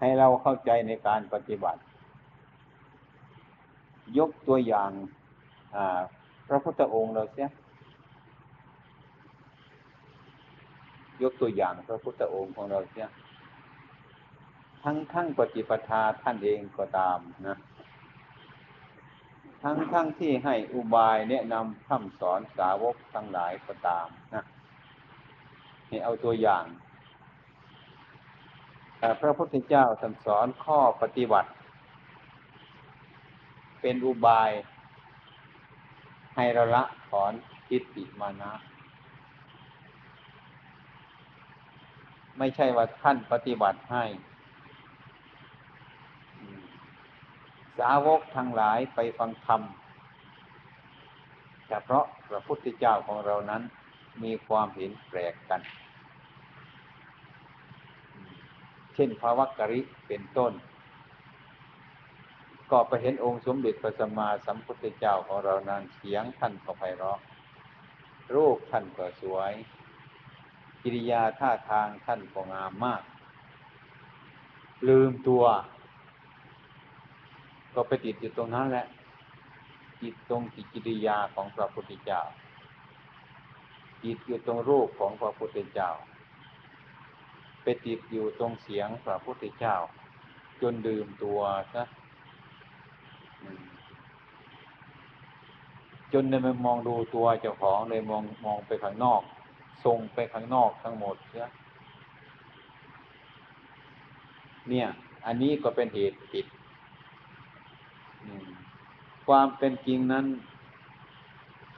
ให้เราเข้าใจในการปฏิบัติ ยกตัวอย่างพระพุทธองค์เราเสียยกตัวอย่างพระพุทธองค์ของเราเสียทั้งทั้งปฏิปทาท่านเองก็ตามนะ ทั้งทั้งที่ให้อุบายแนะนำคำสอนสาวกทั้งหลายก็ตามนะให้เอาตัวอย่าง พระพุทธเจ้าสั่งสอนข้อปฏิบัติ เป็นอุบาย ให้เราละถอนทิฏฐิมานะ ไม่ใช่ว่าท่านปฏิบัติให้ สาวกทั้งหลายไปฟังธรรมแต่เพราะพระพุทธเจ้าของเรานั้นมีความเห็นแปลกกัน เช่นภาวะกริเป็นต้น ก็ไปเห็นองค์สมเด็จพระสัมมาสัมพุทธเจ้าของเรานั้นเสียงท่านก็ไพเราะรูปท่านก็สวย กิริยาท่าทางท่านก็งามมาก ลืมตัว ก็ไปติดอยู่ตรงนั้นแหละจิตตรงกิริยาของพระพุทธเจ้าจิตอยู่ตรงรูปของพระพุทธเจ้า ไปติดอยู่ตรงเสียงพระพุทธเจ้า จนดื่มตัวซะจนเลยมองดูตัวเจ้าของเลยมองมองไปข้างนอกส่งไปข้างนอกทั้งหมดเสียเนี่ย อันนี้ก็เป็นเหตุผิดความเป็นจริงนั้น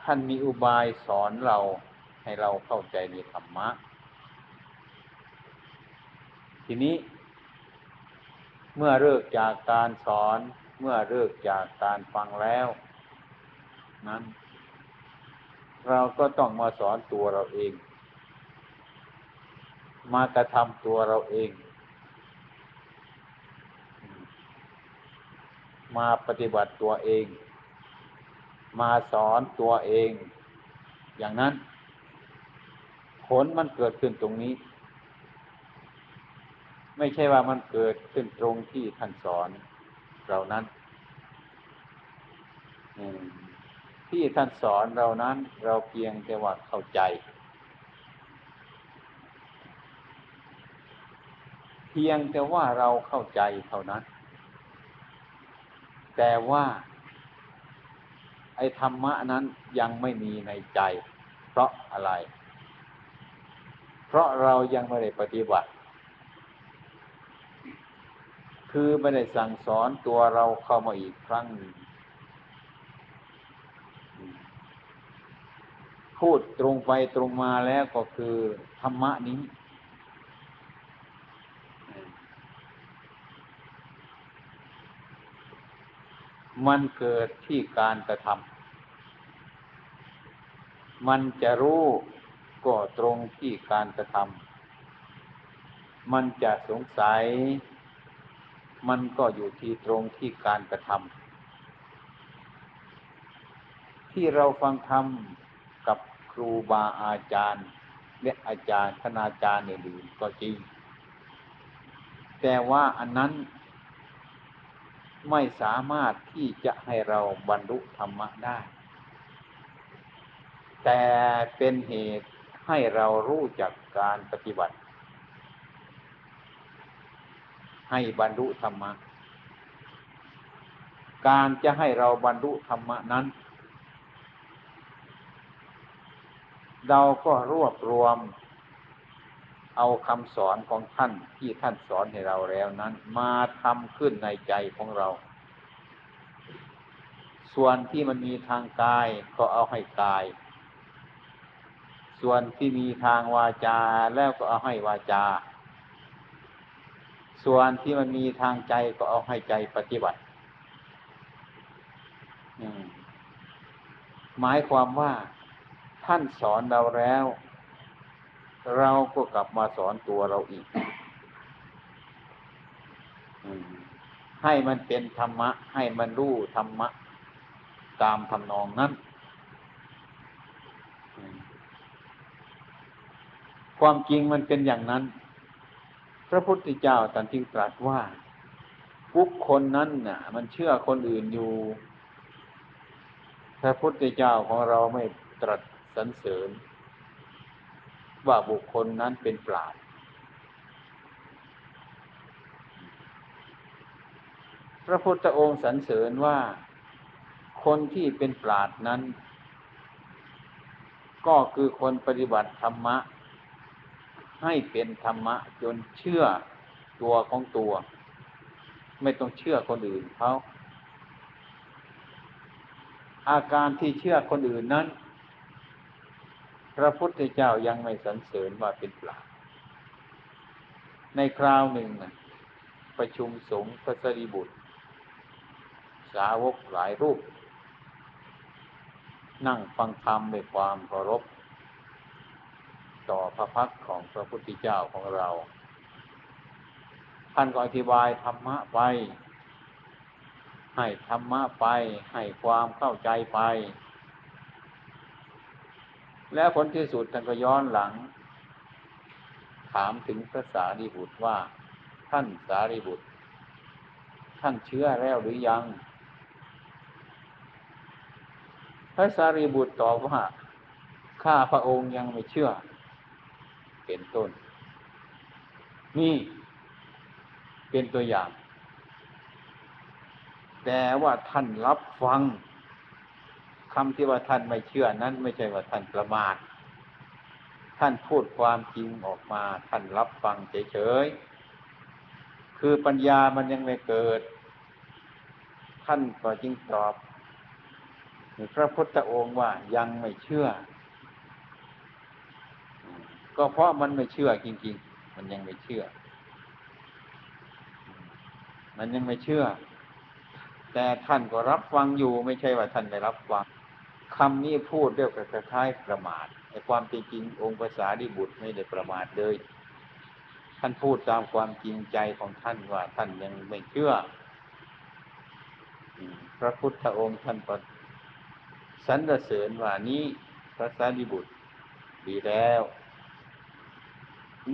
ท่านมีอุบายสอนเราให้เราเข้าใจในธรรมะ ทีนี้ เมื่อเลิกจากการสอน เมื่อเลิกจากการฟังแล้ว นั้น เราก็ต้องมาสอนตัวเราเอง มากระทำตัวเราเอง มาปฏิบัติตัวเอง มาสอนตัวเอง อย่างนั้น ผลมันเกิดขึ้นตรงนี้ ไม่ใช่ว่ามันเกิดขึ้นตรงที่ท่านสอนเรานั้นที่ท่านสอนเรานั้น เราเพียงแต่ว่าเข้าใจ เพียงแต่ว่าเราเข้าใจเท่านั้น แต่ว่า ไอ้ธรรมะนั้นยังไม่มีในใจ เพราะอะไร เพราะเรายังไม่ได้ปฏิบัติ คือไม่ได้สั่งสอนตัวเราเข้ามาอีกครั้งหนึ่งพูดตรงไปตรงมาแล้วก็คือธรรมะนี้ มันเกิดที่การกระทำมันจะรู้ก็ตรงที่การกระทำมันจะสงสัย มันก็อยู่ที่ตรงที่การกระทำที่เราฟังธรรมกับครูบาอาจารย์ และอาจารย์คณาจารย์อื่นก็จริง แต่ว่าอันนั้นไม่สามารถที่จะให้เราบรรลุธรรมะได้ แต่เป็นเหตุให้เรารู้จักการปฏิบัติ ให้บรรลุธรรมะ การจะให้เราบรรลุธรรมะนั้น เราก็รวบรวม เอาคำสอนของท่านที่ท่านสอนให้เราแล้วนั้น มาทำขึ้นในใจของเรา ส่วนที่มันมีทางกายก็เอาให้กายส่วนที่มีทางวาจาแล้วก็เอาให้วาจา ส่วนที่มันมีทางใจก็เอาให้ใจปฏิบัติหมายความว่าท่านสอนเราแล้ว เราก็กลับมาสอนตัวเราอีกให้มันเป็นธรรมะ ให้มันรู้ธรรมะ ตามทำนองนั้น ความจริงมันเป็นอย่างนั้น พระพุทธเจ้าตันจึงตรัสว่าบุคคลนั้นน่ะ มันเชื่อคนอื่นอยู่ พระพุทธเจ้าของเราไม่ตรัสสรรเสริญ ว่าบุคคลนั้นเป็นปราชญ์พระพุทธองค์สรรเสริญว่า คนที่เป็นปราดนั้น ก็คือคนปฏิบัติธรรมะ ให้เป็นธรรมะ จนเชื่อตัวของตัว ไม่ต้องเชื่อคนอื่นเขาอาการที่เชื่อคนอื่นนั้น พระพุทธเจ้ายังไม่สรรเสริญว่าเป็นปราในคราวหนึ่งประชุมสงฆ์พระสรีบุตร สาวกหลายรูป นั่งฟังธรรมด้วยความเคารพ ต่อพระพักของพระพุทธเจ้าของเรา ท่านก็อธิบายธรรมะไป ให้ธรรมะไป ให้ความเข้าใจไป แล้วผลที่สุดท่านก็ย้อนหลัง ถามถึงพระสารีบุตรว่า ท่านสารีบุตร ท่านเชื่อแล้วหรือยังพระสารีบุตรตอบว่าข้าพระองค์ยังไม่เชื่อ เป็นต้น นี่เป็นตัวอย่าง แต่ว่าท่านรับฟังคำที่ว่าท่านไม่เชื่อนั้น ไม่ใช่ว่าท่านประมาทท่านพูดความจริงออกมา ท่านรับฟังเฉยๆ คือปัญญามันยังไม่เกิด ท่านก็จึงตอบพระพุทธองค์ว่ายังไม่เชื่อ ก็เพราะมันไม่เชื่อจริง ๆ มันยังไม่เชื่อ มันยังไม่เชื่อ แต่ท่านก็รับฟังอยู่ ไม่ใช่ว่าท่านไม่รับฟังคำนี้พูดเรียกว่าคล้ายประมาทในความจริงองค์ภาษาดิบุตรไม่ได้ประมาทเลย ท่านพูดตามความจริงใจของท่านว่า ท่านยังไม่เชื่อพระพุทธองค์ท่านสรรเสริญว่านี้พระสารีบุตรดีแล้ว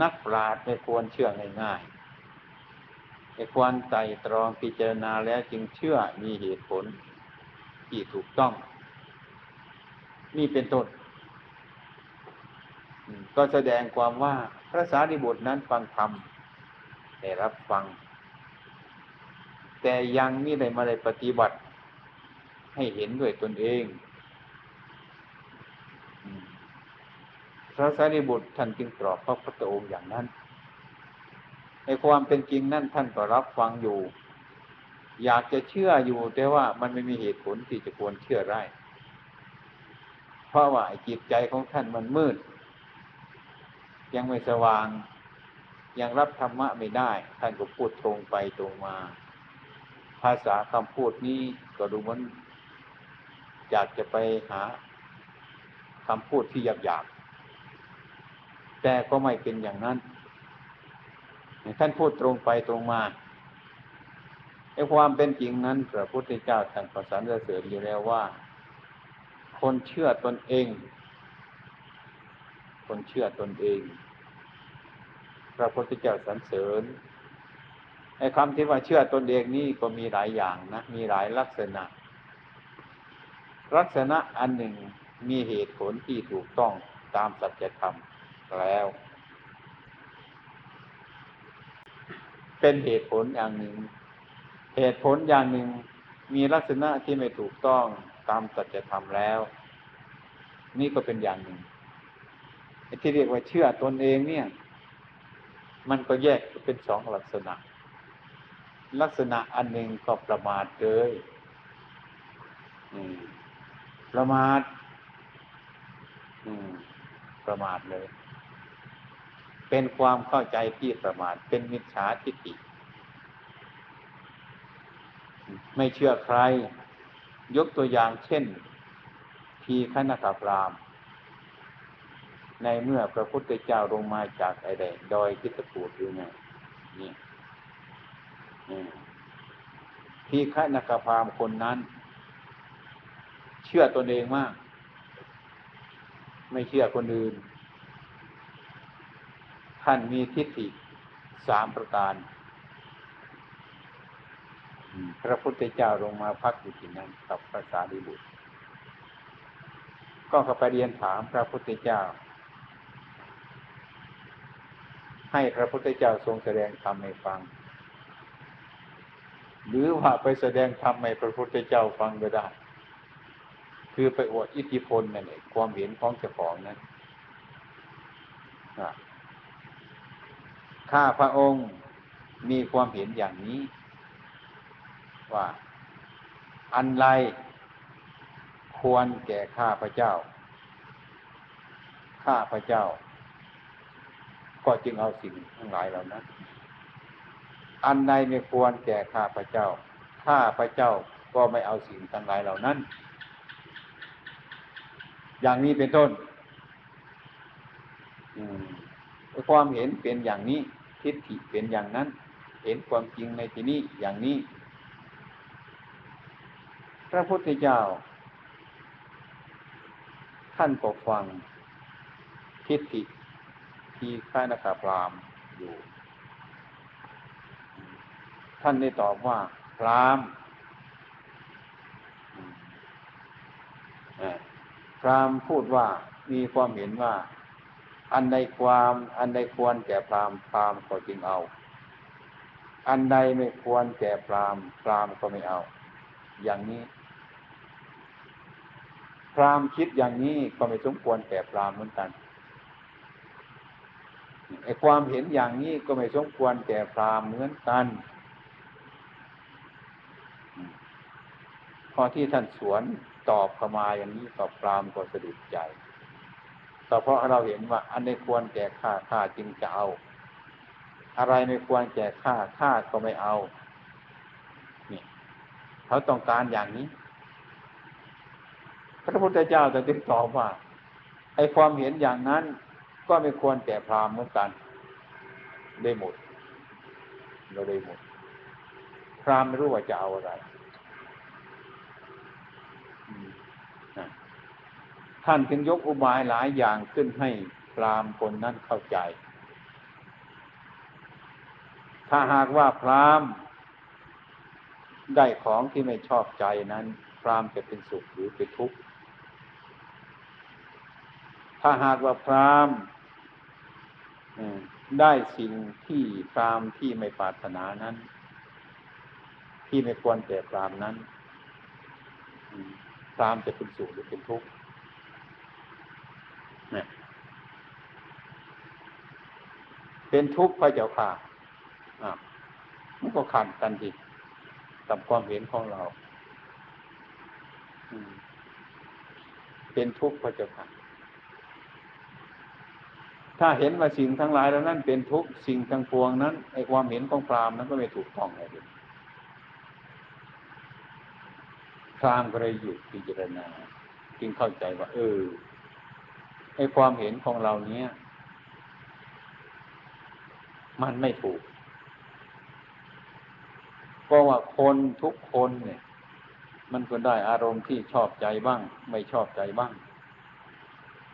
นักปราชญ์ไม่ควรเชื่อง่ายๆไม่ควรไต่ตรองพิจารณาแล้วจึงเชื่อมีเหตุผลที่ถูกต้อง นี่เป็นต้นก็แสดงความว่าพระสารีบุตรนั้นฟังธรรมได้รับฟัง แต่ยังไม่ได้มาได้ปฏิบัติ ให้เห็นด้วยตนเอง พระสารีบุตรท่านจึงตอบพระพุทธองค์อย่างนั้น ในความเป็นจริงนั่นท่านก็รับฟังอยู่ อยากจะเชื่ออยู่แต่ว่ามันไม่มีเหตุผลที่จะควรเชื่อได้ เพราะว่าจิตใจของท่านมันมืด ยังไม่สว่าง ยังรับธรรมะไม่ได้ ท่านก็พูดตรงไปตรงมา ภาษาคำพูดนี้ก็ดูเหมือนอยากจะไปหาคำพูดที่หยาบ แต่ก็ไม่เป็นอย่างนั้นท่านพูดตรงไปตรงมาในความเป็นจริงนั้นพระพุทธเจ้าท่านประสานเสริญอยู่แล้วว่า คนเชื่อตนเอง คนเชื่อตนเอง พระพุทธเจ้าสรรเสริญไอ้คำที่ว่าเชื่อตนเองนี่ก็มีหลายอย่างนะ มีหลายลักษณะ ลักษณะอันหนึ่งมีเหตุผลที่ถูกต้องตามสัจธรรม แล้ว เป็นเหตุผลอย่างหนึ่ง เหตุผลอย่างหนึ่งมีลักษณะที่ไม่ถูกต้องตามสัจธรรมแล้ว นี่ก็เป็นอย่างหนึ่งที่เรียกว่าเชื่อตนเองเนี่ย มันก็แยกเป็นสองลักษณะ ลักษณะอันหนึ่งก็ประมาทเลยประมาทประมาทเลย เป็นความเข้าใจที่ประมาทเป็นมิจฉาทิฏฐิไม่เชื่อใคร ยกตัวอย่างเช่น ทีขณกพราม ในเมื่อพระพุทธเจ้าลงมาจากไอแดดอยทิฏฐูดอยู่ไงนี่ทีฆนกพรามคนนั้น เชื่อตนเองมาก ไม่เชื่อคนอื่น ท่านมีทิฏฐิสามประการพระพุทธเจ้าลงมาพักอยู่ที่นั้นกับพระสารีบุตร ก็เข้าไปเรียนถามพระพุทธเจ้า ให้พระพุทธเจ้าทรงแสดงธรรมให้ฟัง หรือว่าไปแสดงธรรมให้พระพุทธเจ้าฟังก็ได้ คือไปอวดอิทธิพลนั่นเองความเห็นของเจ้าของนั้น ข้าพระองค์มีความเห็นอย่างนี้ ว่า อันไรควรแก่ข้าพระเจ้า ข้าพระเจ้า ก็จึงเอาสิ่งทั้งหลายเหล่านั้นอันใดไม่ควรแก่ข้าพระเจ้า ข้าพระเจ้าก็ไม่เอาสิ่งทั้งหลายเหล่านั้น อย่างนี้เป็นต้นความเห็นเป็นอย่างนี้ ทิฏฐิเป็นอย่างนั้น เห็นความจริงในที่นี้อย่างนี้ พระพุทธเจ้า ท่านก็ฟังทิฏฐิที่ข้านาคาพรามอยู่ ท่านได้ตอบว่าพรามพรามพูดว่ามีความเห็นว่า อันใดความอันใดควรแก่พรามพรามก็จึงเอา อันใดไม่ควรแก่พรามพรามก็ไม่เอา อย่างนี้ พรามคิดอย่างนี้ก็ไม่สมควรแก่พรามเหมือนกันไอ้ความเห็นอย่างนี้ก็ไม่สมควรแก่พรามเหมือนกันพอที่ท่านสวนตอบเข้ามาอย่างนี้ตอบพรามก็สะดุดใจ ก็เพราะเราเห็นว่า อันไม่ควรแก่ข้าข้าจึงจะเอา อะไรไม่ควรแก่ข้าข้าก็ไม่เอาเนี่ยเขาต้องการอย่างนี้ พระพุทธเจ้าจะติดตอบว่าไอ้ความเห็นอย่างนั้นก็ไม่ควรแก่พรามเหมือนกัน ได้หมดเราได้หมดพรามไม่รู้ว่าจะเอาอะไร ท่านจึงยกอุบายหลายอย่างขึ้นให้พรามคนนั้นเข้าใจ ถ้าหากว่าพรามได้ของที่ไม่ชอบใจนั้น พรามจะเป็นสุขหรือเป็นทุกข์ ถ้าหากว่าพรามได้สิ่งที่พรามที่ไม่ปรารถนานั้น ที่ไม่ควรแก่พรามนั้นพรามจะเป็นสุขหรือเป็นทุกข์ เนี่ยเป็นทุกข์พระเจ้าค่ะอ่ามันก็ขัดกันดิกับความเห็นของเรา เป็นทุกข์พระเจ้าค่ะถ้าเห็นว่าสิ่งทั้งหลายแล้วนั้น เป็นทุกข์สิ่งทั้งปวงนั้นไอความเห็นของพรามนั้นก็ไม่ถูกต้องเลยพรามก็เลยหยุดพิจารณา จึงเข้าใจว่า เออ ไอ้ความเห็นของเราเนี้ย มันไม่ถูก เพราะว่าคนทุกคนเนี่ย มันก็ได้อารมณ์ที่ชอบใจบ้าง ไม่ชอบใจบ้าง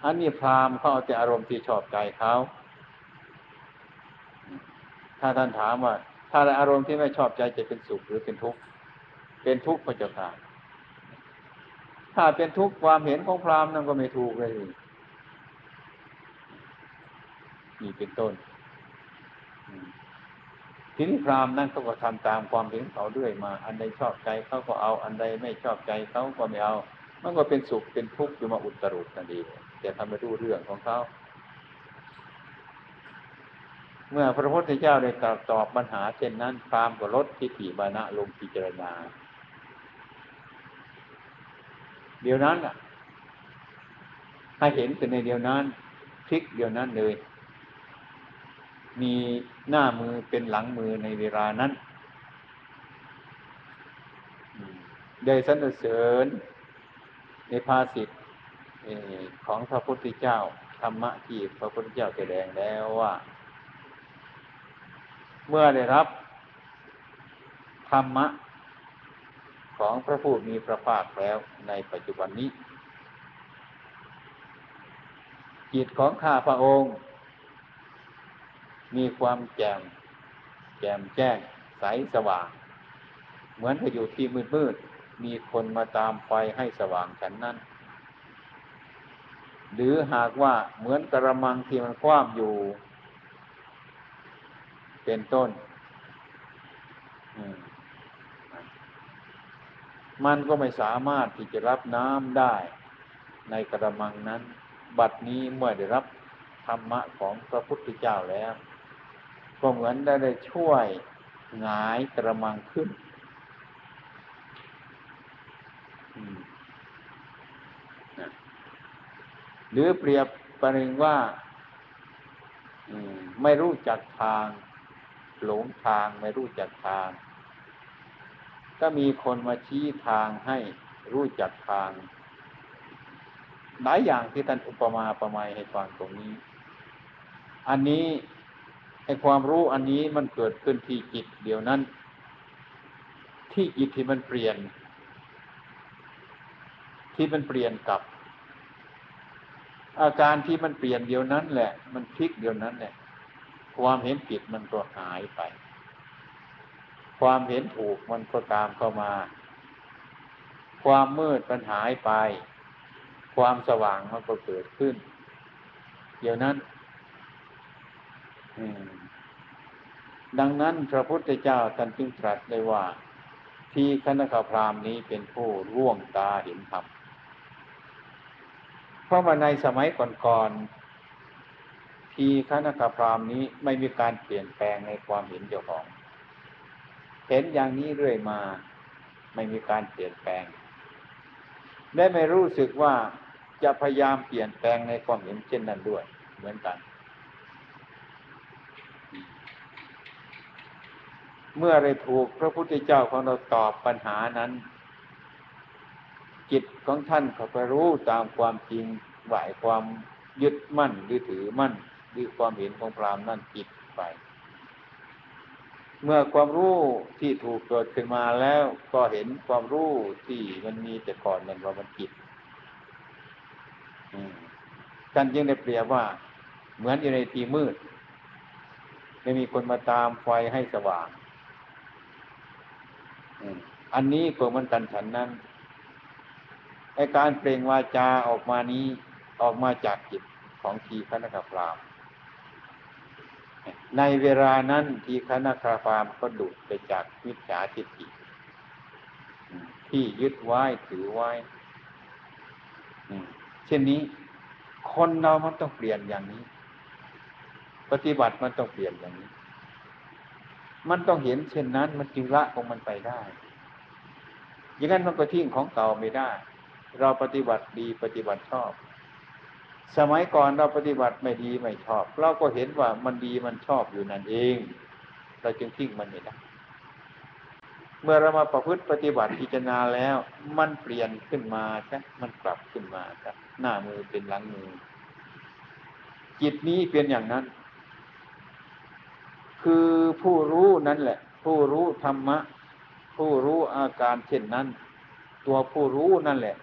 อันนี้พรามเขาเอาแต่อารมณ์ที่ชอบใจเขาถ้าท่านถามว่า ถ้าอารมณ์ที่ไม่ชอบใจจะเป็นสุขหรือเป็นทุกข์เป็นทุกข์พระเจ้าค่ะถ้าเป็นทุกข์ความเห็นของพรามนั่นก็ไม่ถูกเลย นี่เป็นต้นทีนี้พรามนั่นเขาก็ทำตามความเห็นเขาเรื่อยมา อันใดชอบใจเขาก็เอาอันใดไม่ชอบใจเขาก็ไม่เอา มันก็เป็นสุขเป็นทุกข์อยู่มาอุตรุดนั่นเองแต่ทำไม่รู้เรื่องของเขาเมื่อพระพุทธเจ้าได้ตอบตอบปัญหาเช่นนั้นพรามก็ลดทิฏฐิบานะลงพิจารณา เดี๋ยวนั้นอะให้เห็นแต่ในเดียวนั้นพลิกเดียวนั้นเลย มีหน้ามือเป็นหลังมือในเวลานั้นได้สรรเสริญในภาสิทธิ์ของพระพุทธเจ้าธรรมะที่พระพุทธเจ้าแสดงแล้วว่า เมื่อได้รับธรรมะของพระผู้มีพระภาคแล้วในปัจจุบันนี้จิตของข้าพระองค์ มีความแจ่มแจ่มแจ้งใสสว่าง เหมือนไปอยู่ที่มืดมืดมีคนมาตามไฟให้สว่างฉันนั้น หรือหากว่าเหมือนกระมังที่มันคว่ำอยู่ เป็นต้นมันก็ไม่สามารถที่จะรับน้ำได้ ในกระมังนั้น บัดนี้เมื่อได้รับธรรมะของพระพุทธเจ้าแล้ว ก็เหมือนได้ได้ช่วยหงายกระมังขึ้นหรือเปรียบประหนึ่งว่าไม่รู้จักทาง หลงทางไม่รู้จักทาง ก็มีคนมาชี้ทางให้รู้จักทาง หลายอย่างที่ท่านอุปมาประไมยให้ฟังตรงนี้ อันนี้ อความรู้อันนี้มันเกิดขึ้นที่จิตเดียวนั้น ที่จิตที่มันเปลี่ยน ที่มันเปลี่ยนกับ อาการที่มันเปลี่ยนเดียวนั้นแหละ มันพลิกเดียวนั้นแหละความเห็นผิดมันก็หายไป ความเห็นถูกมันก็ตามเข้ามา ความมืดมันหายไป ความสว่างมันก็เกิดขึ้น เดี๋ยวนั้น ดังนั้นพระพุทธเจ้าท่านจึงตรัสได้ว่า ที่คณะพรามนี้เป็นผู้ร่วงตาเห็นธรรมเพราะว่าในสมัยก่อนๆที่คณะพรามนี้ไม่มีการเปลี่ยนแปลงในความเห็นเจ้าของ เห็นอย่างนี้เรื่อยมา ไม่มีการเปลี่ยนแปลงได้ไม่รู้สึกว่าจะพยายามเปลี่ยนแปลงในความเห็นเช่นนั้นด้วย เหมือนกัน เมื่อได้ถูกพระพุทธเจ้าของเราตอบปัญหานั้น จิตของท่านเขาไปรู้ตามความจริงไหวความยึดมั่นหรือถือมั่นหรือความเห็นของพรามนั่นจิตไป เมื่อความรู้ที่ถูกเกิดขึ้นมาแล้วก็เห็นความรู้ที่มันมีแต่ก่อนมันว่ามันผิดกันยังได้เปรียบว่า เหมือนอยู่ในที่มืด ไม่มีคนมาตามไฟให้สว่าง อันนี้ก็มันกันฉันนั้นไอการเปล่งวาจาออกมานี้ออกมาจากจิตของทีคณะพรามในเวลานั้นทีคณะคาฟามก็ดุดไปจากมิจฉาทิฏฐิที่ยึดไว้ถือไว้เช่นนี้ คนเรามันต้องเปลี่ยนอย่างนี้ ปฏิบัติมันต้องเปลี่ยนอย่างนี้ มันต้องเห็นเช่นนั้น มันจึงละของมันไปได้ อย่างนั้นมันก็ทิ้งของเก่าไม่ได้ เราปฏิบัติดีปฏิบัติชอบ สมัยก่อนเราปฏิบัติไม่ดีไม่ชอบ เราก็เห็นว่ามันดีมันชอบอยู่นั่นเอง เราจึงทิ้งมันไม่ได้ เมื่อเรามาประพฤติปฏิบัติพิจารณาแล้ว มันเปลี่ยนขึ้นมาใช่มันกลับขึ้นมาครับหน้ามือเป็นหลังมือ จิตนี้เป็นอย่างนั้น คือผู้รู้นั่นแหละ ผู้รู้ธรรมะ ผู้รู้อาการเช่นนั้น ตัวผู้รู้นั่นแหละ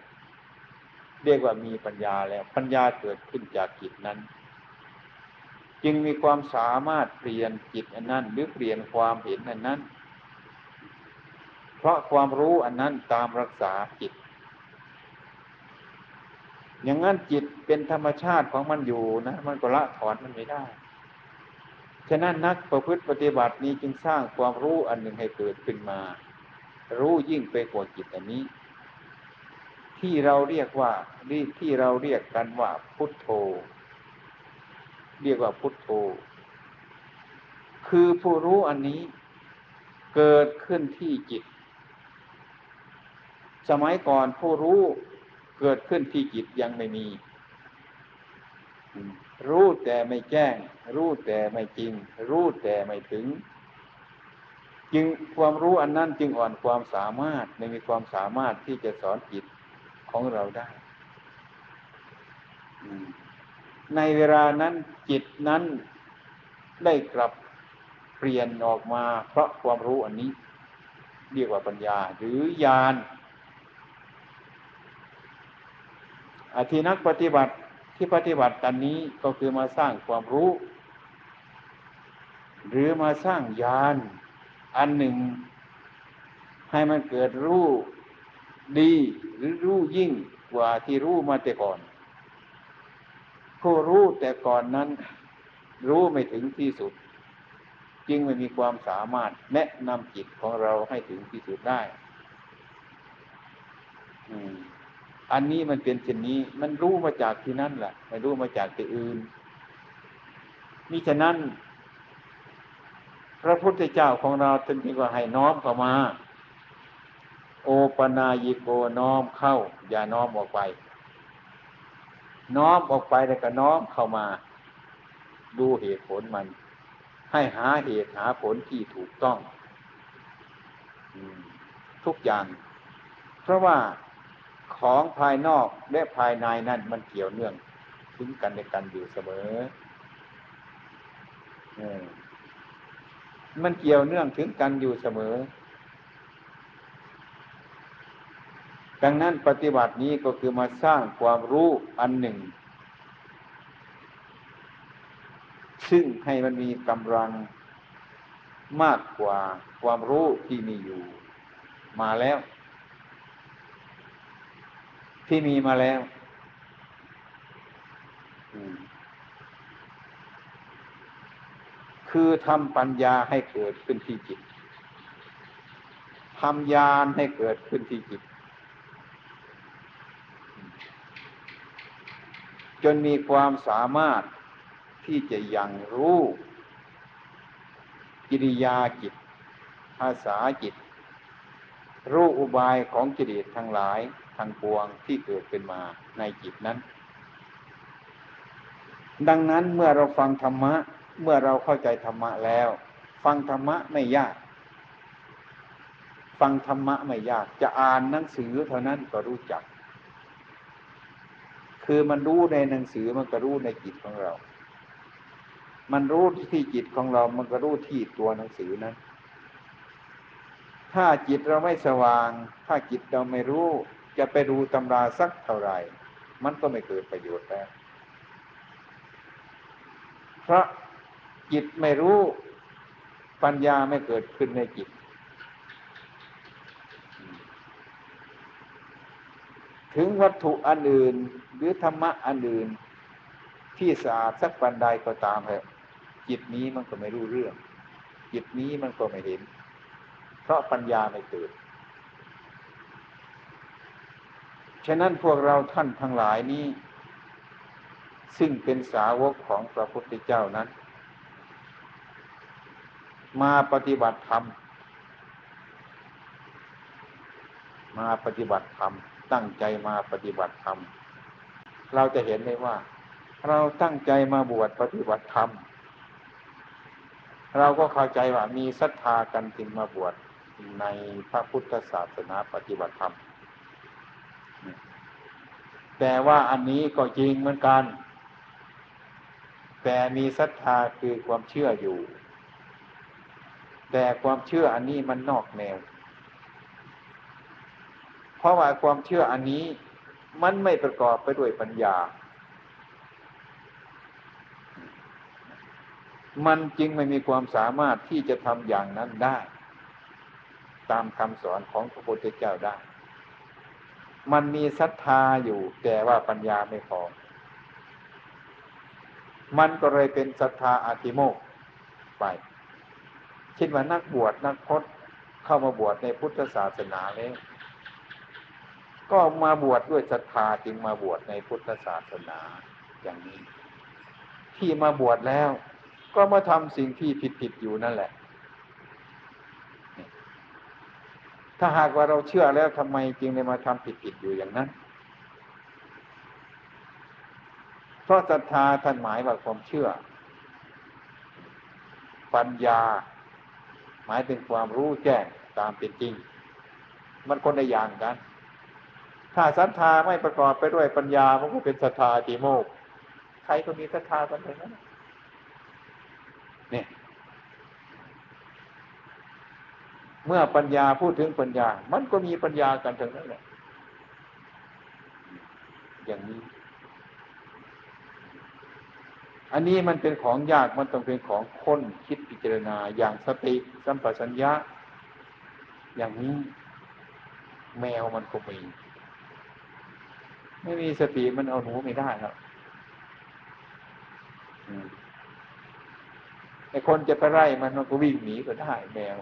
เรียกว่ามีปัญญาแล้ว ปัญญาเกิดขึ้นจากจิตนั้น จึงมีความสามารถเปลี่ยนจิตอันนั้น หรือเปลี่ยนความเห็นอันนั้น เพราะความรู้อันนั้นตามรักษาจิตอย่างนั้นจิตเป็นธรรมชาติของมันอยู่นะ มันก็ละถอนมันไม่ได้ ฉะนั้นนักประพฤติปฏิบัตินี้จึงสร้างความรู้อันหนึ่งให้เกิดขึ้นมา รู้ยิ่งไปกว่าจิตอันนี้ ที่เราเรียกว่าที่เราเรียกกันว่าพุทโธ เรียกว่าพุทโธ คือผู้รู้อันนี้เกิดขึ้นที่จิต สมัยก่อนผู้รู้เกิดขึ้นที่จิตยังไม่มี รู้แต่ไม่แจ้ง รู้แต่ไม่จริง รู้แต่ไม่ถึง จึงความรู้อันนั้นจึงอ่อนความสามารถไม่มีความสามารถที่จะสอนจิตของเราได้ในเวลานั้นจิตนั้นได้กลับเปลี่ยนออกมา เพราะความรู้อันนี้ เรียกว่าปัญญา หรือญาณอธินักปฏิบัติ ที่ปฏิบัติกันนี้ก็คือมาสร้างความรู้ หรือมาสร้างยานอันหนึ่ง ให้มันเกิดรู้ดีหรือรู้ยิ่งกว่าที่รู้มาแต่ก่อน ผู้รู้แต่ก่อนนั้น รู้ไม่ถึงที่สุด จึงไม่มีความสามารถแนะนำจิตของเราให้ถึงที่สุดได้อั อันนี้มันเป็นเช่นนี้ มันรู้มาจากที่นั่นแหละไม่รู้มาจากที่อื่นมิฉะนั้น พระพุทธเจ้าของเราจึงจึงว่าให้น้อมเข้ามา โอปนายิโกน้อมเข้า อย่าน้อมออกไป น้อมออกไปแล้วก็น้อมเข้ามา ดูเหตุผลมัน ให้หาเหตุหาผลที่ถูกต้องทุกอย่าง เพราะว่า ของภายนอกและภายในนั่นมันเกี่ยวเนื่องถึงกันในกันอยู่เสมอมันเกี่ยวเนื่องถึงกันอยู่เสมอ ดังนั้นปฏิบัตินี้ก็คือมาสร้างความรู้อันหนึ่ง ซึ่งให้มันมีกำลังมากกว่าความรู้ที่มีอยู่มาแล้ว ที่มีมาแล้วคือทำปัญญาให้เกิดขึ้นที่จิตทำญาณให้เกิดขึ้นที่จิต จนมีความสามารถที่จะยังรู้กิริยาจิต ภาษาจิต รู้อุบายของจิตทั้งหลาย ทางปวงที่เกิดขึ้นมาในจิตนั้น ดังนั้นเมื่อเราฟังธรรมะ เมื่อเราเข้าใจธรรมะแล้ว ฟังธรรมะไม่ยาก ฟังธรรมะไม่ยาก จะอ่านหนังสือเท่านั้นก็รู้จัก คือมันรู้ในหนังสือมันก็รู้ในจิตของเรา มันรู้ที่จิตของเรา มันก็รู้ที่ตัวหนังสือนั้นถ้าจิตเราไม่สว่าง ถ้าจิตเราไม่รู้ จะไปดูตำราสักเท่าไหร่ มันก็ไม่เกิดประโยชน์แล้วเพราะจิตไม่รู้ปัญญาไม่เกิดขึ้นในจิต ถึงวัตถุอันอื่นหรือธรรมะอันอื่น ที่สะอาดสักปันใดก็ตามเถอะจิตนี้มันก็ไม่รู้เรื่อง จิตนี้มันก็ไม่เห็น เพราะปัญญาไม่เกิด ฉะนั้นพวกเราท่านทั้งหลายนี้ ซึ่งเป็นสาวกของพระพุทธเจ้านั้น มาปฏิบัติธรรม มาปฏิบัติธรรม ตั้งใจมาปฏิบัติธรรม เราจะเห็นเลยว่า เราตั้งใจมาบวชปฏิบัติธรรม เราก็เข้าใจว่ามีศรัทธากันจึงมาบวชในพระพุทธศาสนาปฏิบัติธรรม แต่ว่าอันนี้ก็จริงเหมือนกัน แต่มีศรัทธาคือความเชื่ออยู่ แต่ความเชื่ออันนี้มันนอกแนว เพราะว่าความเชื่ออันนี้มันไม่ประกอบไปด้วยปัญญา มันจึงไม่มีความสามารถที่จะทำอย่างนั้นได้ ตามคำสอนของพระพุทธเจ้าได้ มันมีศรัทธาอยู่ แต่ว่าปัญญาไม่พอ มันก็เลยเป็นศรัทธาอาติโมกไปเช่นว่านักบวชนักพจน์เข้ามาบวชในพุทธศาสนาแล้วก็มาบวชดด้วยศรัทธาจึงมาบวชในพุทธศาสนาอย่างนี้ ที่มาบวชแล้ว ก็มาทำสิ่งที่ผิดผิดอยู่นั่นแหละ ถ้าหากว่าเราเชื่อแล้วทำไมจึงได้มาทำผิดผิดอยู่อย่างนั้น เพราะศรัทธาท่านหมายว่าความเชื่อ ปัญญา หมายถึงความรู้แจ้งตามเป็นจริง มันคนในอย่างกัน ถ้าศรัทธาไม่ประกอบไปด้วยปัญญามันก็เป็นศรัทธาติโมก ใครก็มีศรัทธากันทั้งนั้นเนี่ย เมื่อปัญญาพูดถึงปัญญา มันก็มีปัญญากันทั้งนั้นแหละอย่างนี้ อันนี้มันเป็นของยากมันต้องเป็นของค้นคิดพิจารณาอย่างสติสัมปชัญญะ อย่างนี้ แมวมันก็มีไม่มีสติมันเอาหนูไม่ได้ครับไอคนจะไปไล่มันมันก็วิ่งหนีก็ได้แมว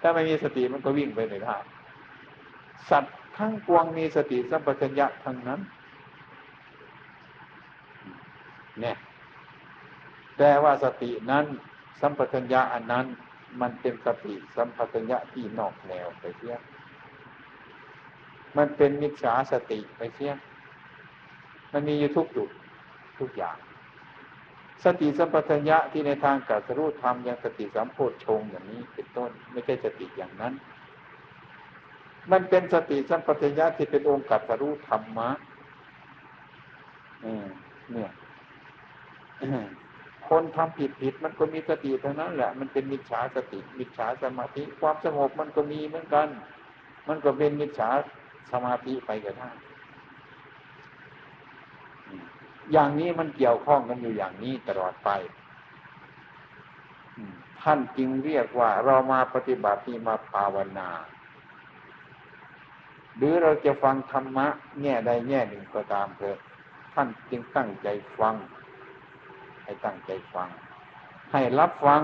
ถ้าไม่มีสติมันก็วิ่งไปไม่ได้สัตว์ทั้งปวงมีสติสัมปชัญญะทั้งนั้น เนี่ยแต่ว่าสตินั้น สัมปชัญญะอันนั้น มันเป็นสติสัมปชัญญะที่นอกแนวไปเสียมันเป็นมิจฉาสติไปเสียมันมีอยู่ทุกจุดทุกอย่าง สติสัมปชัญญะที่ในทางกัสรู้ธรรมอย่างสติสัมโพชงอย่างนี้เป็นต้น ไม่ใช่สติอย่างนั้น มันเป็นสติสัมปชัญญะที่เป็นองค์กัสรู้ธรรมะเนี่ยคนทำผิดผิดมันก็มีสติเท่านั้นแหละ มันเป็นมิจฉาสติ มิจฉาสมาธิ ความสงบมันก็มีเหมือนกัน มันก็เป็นมิจฉาสมาธิไปกันได้ อย่างนี้มันเกี่ยวข้องกันอยู่อย่างนี้ตลอดไปท่านจึงเรียกว่าเรามาปฏิบัติที่มาภาวนา หรือเราจะฟังธรรมะ แง่ใดแง่หนึ่งก็ตามเถอะท่านจึงตั้งใจฟัง ให้ตั้งใจฟัง ให้รับฟัง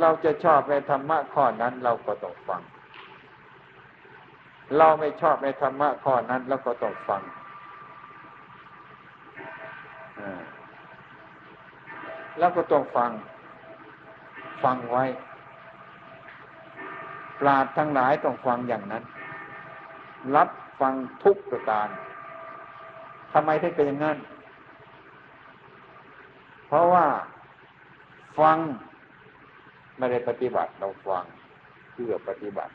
เราจะชอบในธรรมะข้อนั้นเราก็ต้องฟัง เราไม่ชอบในธรรมะข้อนั้นแล้วก็ต้องฟัง แล้วก็ต้องฟัง ฟังไว้ ปราดทั้งหลายต้องฟังอย่างนั้น รับฟังทุกประการทำไมถึงเป็นอย่างนั้น เพราะว่าฟังไม่ได้ปฏิบัติเราฟังเพื่อปฏิบัติ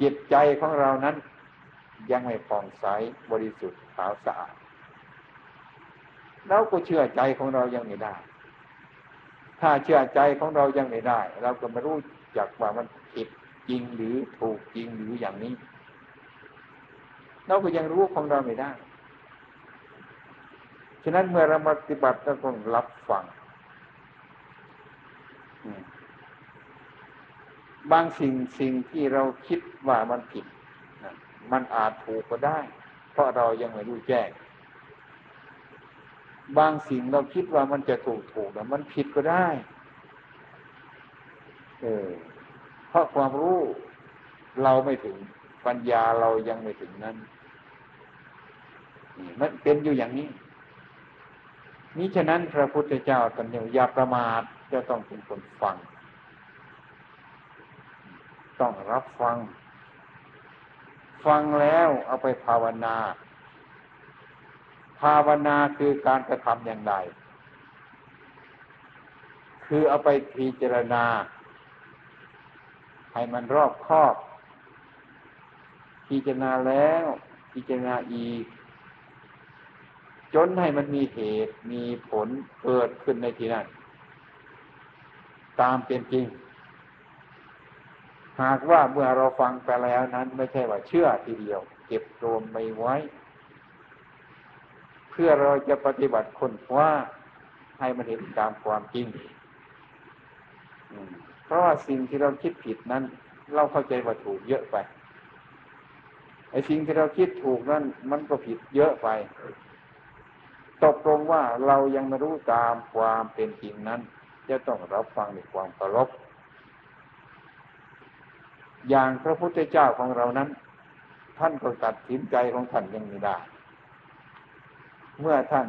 จิตใจของเรานั้นยังไม่ผ่องใสบริสุทธิ์ขาวสะอาด เราก็เชื่อใจของเรายังไม่ได้ ถ้าเชื่อใจของเรายังไม่ได้ เราก็ไม่รู้จักว่ามันผิดจริงหรือถูกจริงหรืออย่างนี้ เราก็ยังรู้ของเราไม่ได้ ฉะนั้นเมื่อเราปฏิบัติเราต้องรับฟังบางสิ่งสิ่งที่เราคิดว่ามันผิด มันอาจถูกก็ได้ เพราะเรายังไม่รู้แจ้ง บางสิ่งเราคิดว่ามันจะถูกถูกแต่มันผิดก็ได้ เออ เพราะความรู้เราไม่ถึงปัญญาเรายังไม่ถึงนั้นมันเป็นอยู่อย่างนี้นี้ฉะนั้นพระพุทธเจ้าตรัสอย่าประมาทจะต้องเป็นคนฟัง ต้องรับฟัง ฟังแล้วเอาไปภาวนาาวนาคือการกระทำอย่างไร คือเอาไปพิจารณา ให้มันรอบคอบ พิจารณาแล้ว พิจารณาอีก จนให้มันมีเหตุมีผลเกิดขึ้นในที่นั้น ตามเป็นจริง หากว่าเมื่อเราฟังไปแล้วนั้น ไม่ใช่ว่าเชื่อทีเดียว เก็บรวมไม่ไว้ เพื่อเราจะปฏิบัติคนว่าให้มันเห็นตามความจริงเพราะว่าสิ่งที่เราคิดผิดนั้น เราเข้าใจว่าถูกเยอะไปไอ้สิ่งที่เราคิดถูกนั้นมันก็ผิดเยอะไป ตกลงว่าเรายังไม่รู้ตามความเป็นจริงนั้น จะต้องรับฟังในความเคารพอย่างพระพุทธเจ้าของเรานั้น ท่านก็ตัดสินใจของท่านยังไม่ได้ เมื่อท่าน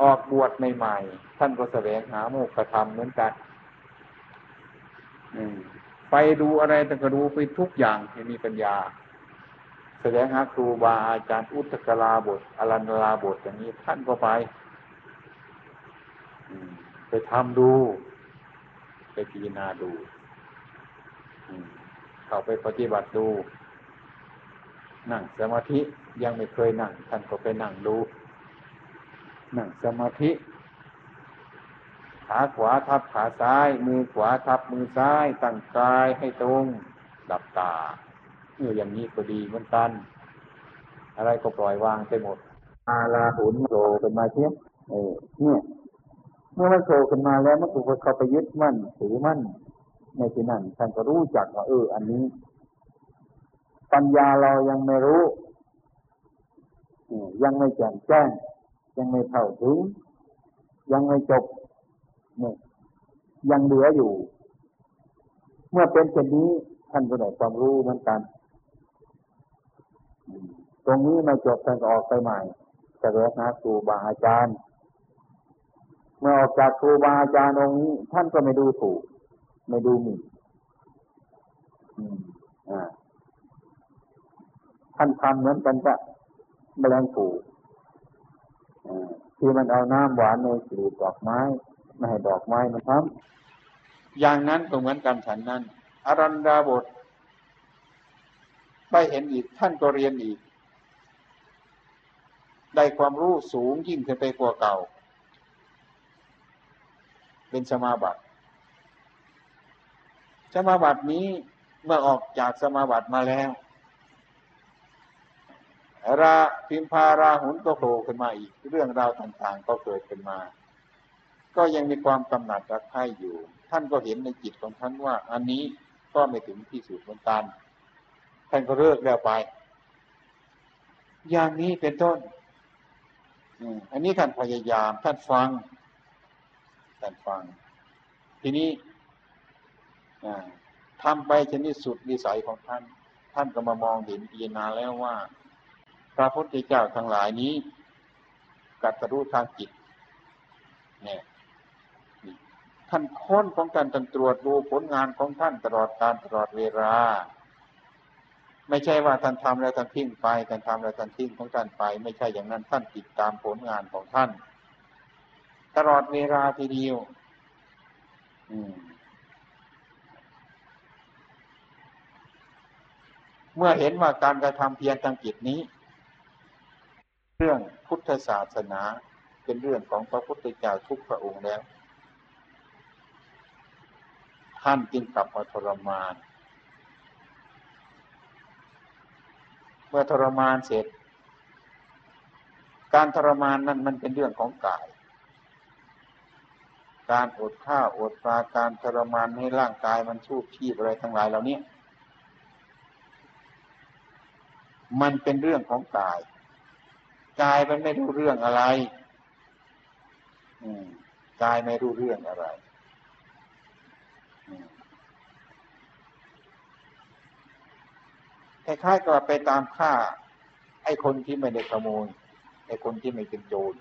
ออกบวชใหม่ๆ ท่านก็แสวงหาโมกขธรรมเหมือนกันไปดูอะไรแต่ก็ดูไปทุกอย่างที่มีปัญญา แสดงหาครูบาอาจารย์อุตกลาบทอรันลาบทอย่างนี้ท่านก็ไปไปทำดู ไปพิจารณาดูเข้าไปปฏิบัติดู นั่งสมาธิยังไม่เคยนั่งท่านก็ไปนั่งดูนั่งสมาธิ ขาขวาทับขาซ้าย มือขวาทับมือซ้ายตั้งกายให้ตรงดับตาเอออย่างนี้ก็ดีเหมือนกัน อะไรก็ปล่อยวางไปหมดอาลาหุนโผล่ขึ้นมาเทียบเออเนี่ยเมื่อมันโผล่ขึ้นมาแล้วมันถูกเขาไปยึดมั่นถือมั่นในที่นั้นท่านก็รู้จักว่าเออ อันนี้ ปัญญาเรายังไม่รู้ยังไม่แจ่มแจ้ง ยังไม่เท่าถึง ยังไม่จบเนี่ยยังเหลืออยู่ เมื่อเป็นเช่นนี้ท่านก็ได้ความรู้เหมือนกัน ตรงนี้ม่จบท่านก็ออกไปใหม่แสวงหาครูบาอาจารย์ เมื่อออกจากครูบาอาจารย์องค์นี้ ท่านก็ไม่ดูถูก ไม่ดูหมิ่นอ่า ท่านทำเหมือนกันกับแมลงปูที่มันเอาน้ำหวานในกลีบดอกไม้ไม่ให้ดอกไม้มันทำอย่างนั้นก็เหมือนกันฉันนั้นอรันดาบทไปเห็นอีกท่านก็เรียนอีก ได้ความรู้สูงยิ่งขึ้นไปกว่าเก่า เป็นสมาบัติสมาบัตินี้เมื่อออกจากสมาบัติมาแล้ว ราพิมพาราหุนก็โผล่ขึ้นมาอีก เรื่องราวต่างๆ ก็เกิดขึ้นมา ก็ยังมีความกำหนัดรักใคร่อยู่ ท่านก็เห็นในจิตของท่านว่า อันนี้ก็ไม่ถึงที่สุดเหมือนกันท่านก็เลิกแล้วไป อย่างนี้เป็นต้นอันนี้ท่านพยายาม ท่านฟัง ท่านฟัง ทีนี้ทำไปชนิดสุดวิสัยของท่าน ท่านก็มามองเห็นพิจารณาแล้วว่า พระพุทธเจ้าทั้งหลายนี้กัตรู้ทางจิตเนี่ยท่านค้นของท่านท่านตรวจดูผลงานของท่านตลอดการตลอดเวลา ไม่ใช่ว่าท่านทำแล้วท่านทิ้งไปท่านทำแล้วท่านทิ้งของท่านไป ไม่ใช่อย่างนั้นท่านติดตามผลงานของท่าน ตลอดเวลาทีเดียวเมื่อเห็นว่าการกระทำเพียรทางจิตนี้ เรื่องพุทธศาสนาเป็นเรื่องของพระพุทธเจ้าทุกพระองค์แล้ว ท่านจึงกลับมาทรมาน เมื่อทรมานเสร็จ การทรมานนั้นมันเป็นเรื่องของกาย การอดข้าวอดปลาการทรมานให้ร่างกายมันชูบชีพอะไรทั้งหลายเหล่านี้มันเป็นเรื่องของกาย กายมันไม่รู้เรื่องอะไร อืมกายไม่รู้เรื่องอะไรคล้ายๆกับไปตามฆ่า ไอ้คนที่ไม่ได้ขโมยไอ้คนที่ไม่เป็นโจร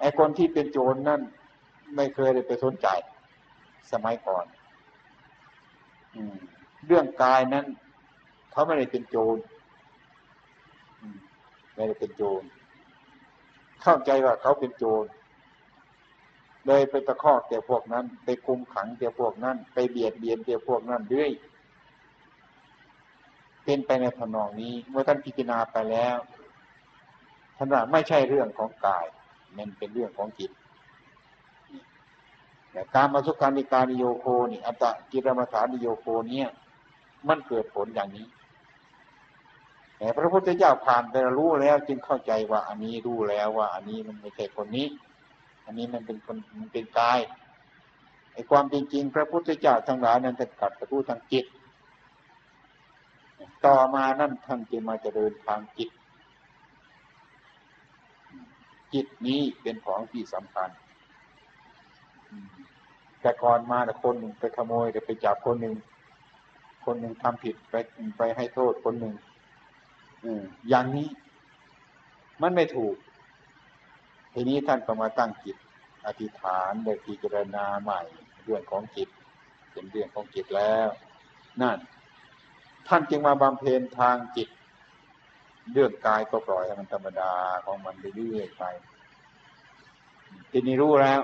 ไอ้คนที่เป็นโจรนั่น ไม่เคยได้ไปสนใจ สมัยก่อนเรื่องกายนั้น เขาไม่ได้เป็นโจร ไม่ได้เป็นโจรเข้าใจว่าเขาเป็นโจรเลยไปตะคอกแก่พวกนั้น ไปคุมขังแก่พวกนั้น ไปเบียดเบียนแก่พวกนั้นด้วยเป็นไปในทนองนี้ เมื่อท่านพิจารณาไปแล้วท่านว่าไม่ใช่เรื่องของกาย มันเป็นเรื่องของจิตแต่การมาสุขานิการิโยโคนี่อัตตกิรมาฐานิโยโคเนี่ย มันเกิดผลอย่างนี้ พระพุทธเจ้าผ่านไปรู้แล้ว จึงเข้าใจว่า อันนี้รู้แล้วว่า อันนี้มันไม่ใช่คนนี้ อันนี้มันเป็นคนมันเป็นกายไอ้ความจริงพระพุทธเจ้าทั้งหลายนั้นจะกัดตะรู้ทางจิต ต่อมานั่นท่านจึงมาเจริญทางจิต จิตนี้เป็นของที่สำคัญแต่ก่อนมาแต่คนหนึ่งไปขโมยแต่ไปจับคนหนึ่ง คนหนึ่งทำผิดไปไปให้โทษคนหนึ่ง อย่างนี้มันไม่ถูก ทีนี้ท่านก็มาตั้งจิต อธิษฐานโดยพิจารณาใหม่ เรื่องของจิต เป็นเรื่องของจิตแล้ว นั่น ท่านจึงมาบำเพ็ญทางจิต เรื่องกายก็ปล่อยให้มันธรรมดาของมันเรื่อยๆไปทีนี้รู้แล้ว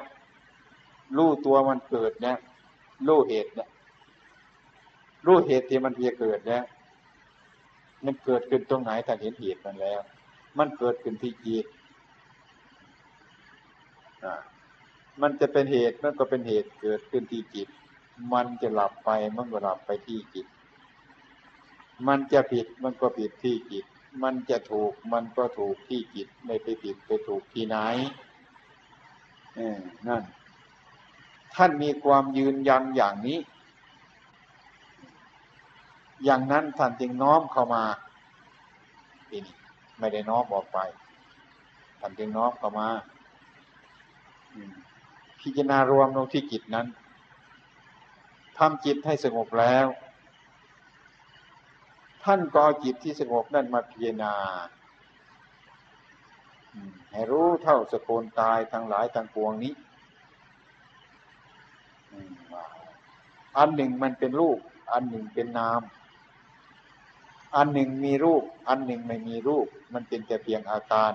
รู้ตัวมันเกิดเนี่ยรู้เหตุเนี่ยรู้เหตุที่มันจะเกิดเนี่ย มันเกิดขึ้นตรงไหนถ้าเห็นเหตุมันแล้ว มันเกิดขึ้นที่จิตมันจะเป็นเหตุมันก็เป็นเหตุเกิดขึ้นที่จิต มันจะหลับไปมันก็หลับไปที่จิต มันจะผิดมันก็ผิดที่จิต มันจะถูกมันก็ถูกที่จิต ไม่ไปผิดไปถูกที่ไหนเออนั่น ท่านมีความยืนยันอย่างนี้ อย่างนั้นท่านจึงน้อมเข้ามานี้ไม่ได้น้อมออกไปท่านจึงน้อมเข้ามาพิจารณารวมลงที่จิตนั้นทำจิตให้สงบแล้ว ท่านก็เอจิตที่สงบนั่นมาพิจารณาให้รู้เท่าสกุลตายทั้งหลายทั้งปวงนี้อันหนึ่งมันเป็นรูป อันหนึ่งเป็นนาม อันหนึ่งมีรูป อันหนึ่งไม่มีรูป มันเป็นแต่เพียงอาการ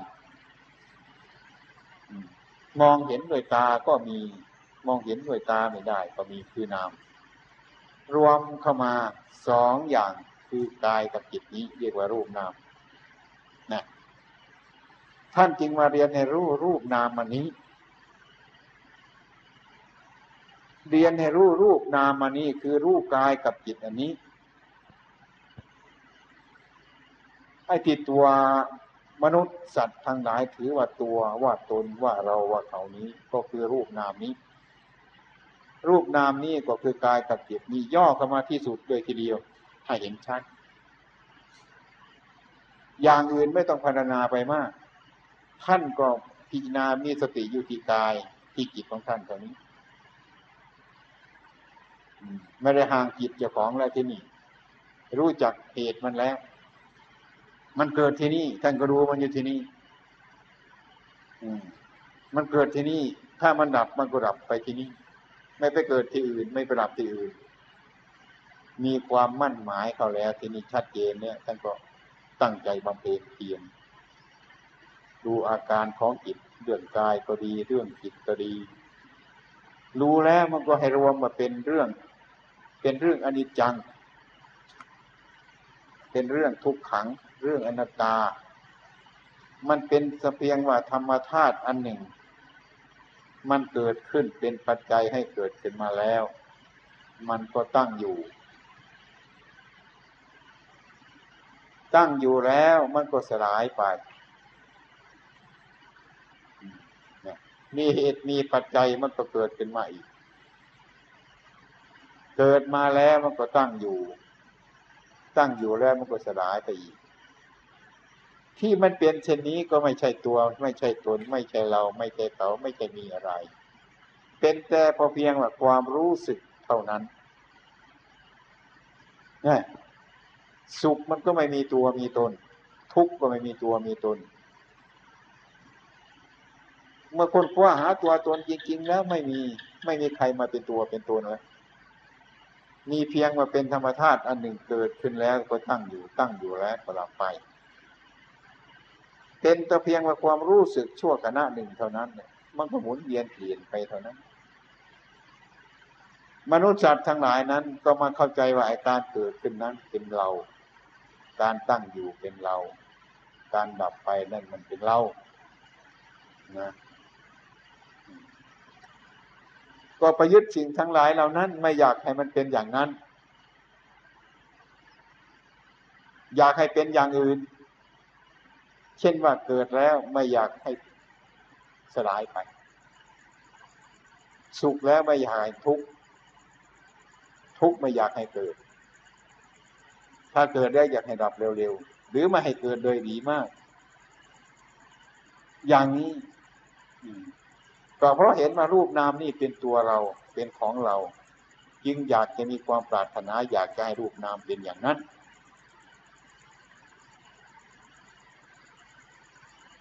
มองเห็นด้วยตาก็มี มองเห็นด้วยตาไม่ได้ ก็มีคือนาม รวมเข้ามาสองอย่างคือกายกับจิตนี้เรียกว่ารูปนามนะท่านจึงมาเรียนในรูปรูปนามอันนี้ เรียนให้รู้รูปนามอันนี้คือรูปกายกับจิตอันนี้ ไอ้ที่ตัวมนุษย์สัตว์ทั้งหลายถือว่าตัวว่าตนว่าเราว่าเขานี้ก็คือรูปนามนี้ รูปนามนี้ก็คือกายกับจิตมีย่อเข้ามาที่สุดเลยทีเดียวให้เห็นชัด อย่างอื่นไม่ต้องพัฒนาไปมาก ท่านก็พิจารณามีสติอยู่ที่กายที่จิตของท่านตอนนี้ไม่ได้ห่างจิตเจ้าของแล้วที่นี่ รู้จักเหตุมันแล้ว มันเกิดที่นี่ ท่านก็รู้มันอยู่ที่นี่มันเกิดที่นี่ ถ้ามันดับมันก็ดับไปที่นี่ ไม่ไปเกิดที่อื่น ไม่ไปดับที่อื่น มีความมั่นหมายเขาแล้วที่นี่ชัดเจนเนี่ย ท่านก็ตั้งใจบำเพ็ญเพียรดูอาการของจิตเรื่องกายก็ดีเรื่องจิตก็ดี รู้แล้วมันก็ให้รวมมาเป็นเรื่อง เป็นเรื่องอนิจจัง เป็นเรื่องทุกขัง เรื่องอนัตตา มันเป็นสเพียงว่าธรรมธาตุอันหนึ่ง มันเกิดขึ้นเป็นปัจจัยให้เกิดขึ้นมาแล้ว มันก็ตั้งอยู่ ตั้งอยู่แล้วมันก็สลายไปมีเหตุมีปัจจัยมันก็เกิดขึ้นมาอีก เกิดมาแล้วมันก็ตั้งอยู่ ตั้งอยู่แล้วมันก็สลายไปอีก ที่มันเปลี่ยนเช่นนี้ก็ไม่ใช่ตัว ไม่ใช่ตน ไม่ใช่เรา ไม่ใช่เขาไม่ใช่มีอะไร เป็นแต่พอเพียงว่าความรู้สึกเท่านั้นนี่สุขมันก็ไม่มีตัวมีตน ทุกข์ก็ไม่มีตัวมีตน เมื่อคนคว้าหาตัวตนจริงๆแล้วไม่มีไม่มีใครมาเป็นตัวเป็นตนเลย มีเพียงว่าเป็นธรรมธาตุอันหนึ่งเกิดขึ้นแล้วก็ตั้งอยู่ตั้งอยู่แล้วก็ลับไป เป็นแต่เพียงว่าความรู้สึกชั่วขณะหนึ่งเท่านั้นเนี่ยมันก็หมุนเวียนเปลี่ยนไปเท่านั้น มนุษย์สัตว์ทั้งหลายนั้นก็มาเข้าใจว่าไอ้การเกิดขึ้นนั้นเป็นเรา การตั้งอยู่เป็นเรา การดับไปนั่นมันเป็นเรานะ ก็ประยุทธ์สิ่งทั้งหลายเหล่านั้น ไม่อยากให้มันเป็นอย่างนั้น อยากให้เป็นอย่างอื่น เช่นว่าเกิดแล้วไม่อยากให้สลายไป สุขแล้วไม่อยากให้ทุกข์ทุกข์ไม่อยากให้เกิด ถ้าเกิดได้อยากให้ดับเร็วๆ หรือไม่ให้เกิดโดยดีมาก อย่างนี้ ก็เพราะเห็นมารูปนามนี่เป็นตัวเราเป็นของเรา จึงอยากจะมีความปรารถนาอยากจะให้รูปนามเป็นอย่างนั้น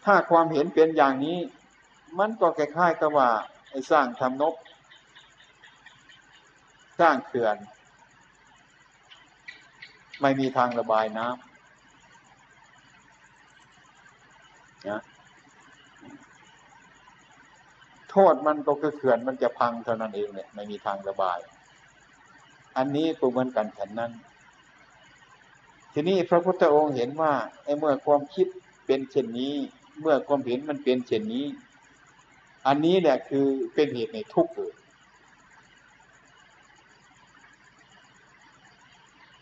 ถ้าความเห็นเป็นอย่างนี้ มันก็คล้ายๆกับว่าไอ้สร้างทำนบสร้างเขื่อน ไม่มีทางระบายน้ำนะ โทษมันก็คือเขื่อนมันจะพังเท่านั้นเองเนี่ยไม่มีทางระบาย อันนี้ก็เหมือนกันฉันนั้น ทีนี้พระพุทธองค์เห็นว่าไอ้เมื่อความคิดเป็นเช่นนี้ เมื่อความเห็นมันเป็นเช่นนี้ อันนี้แหละคือเป็นเหตุในทุกข์เกิด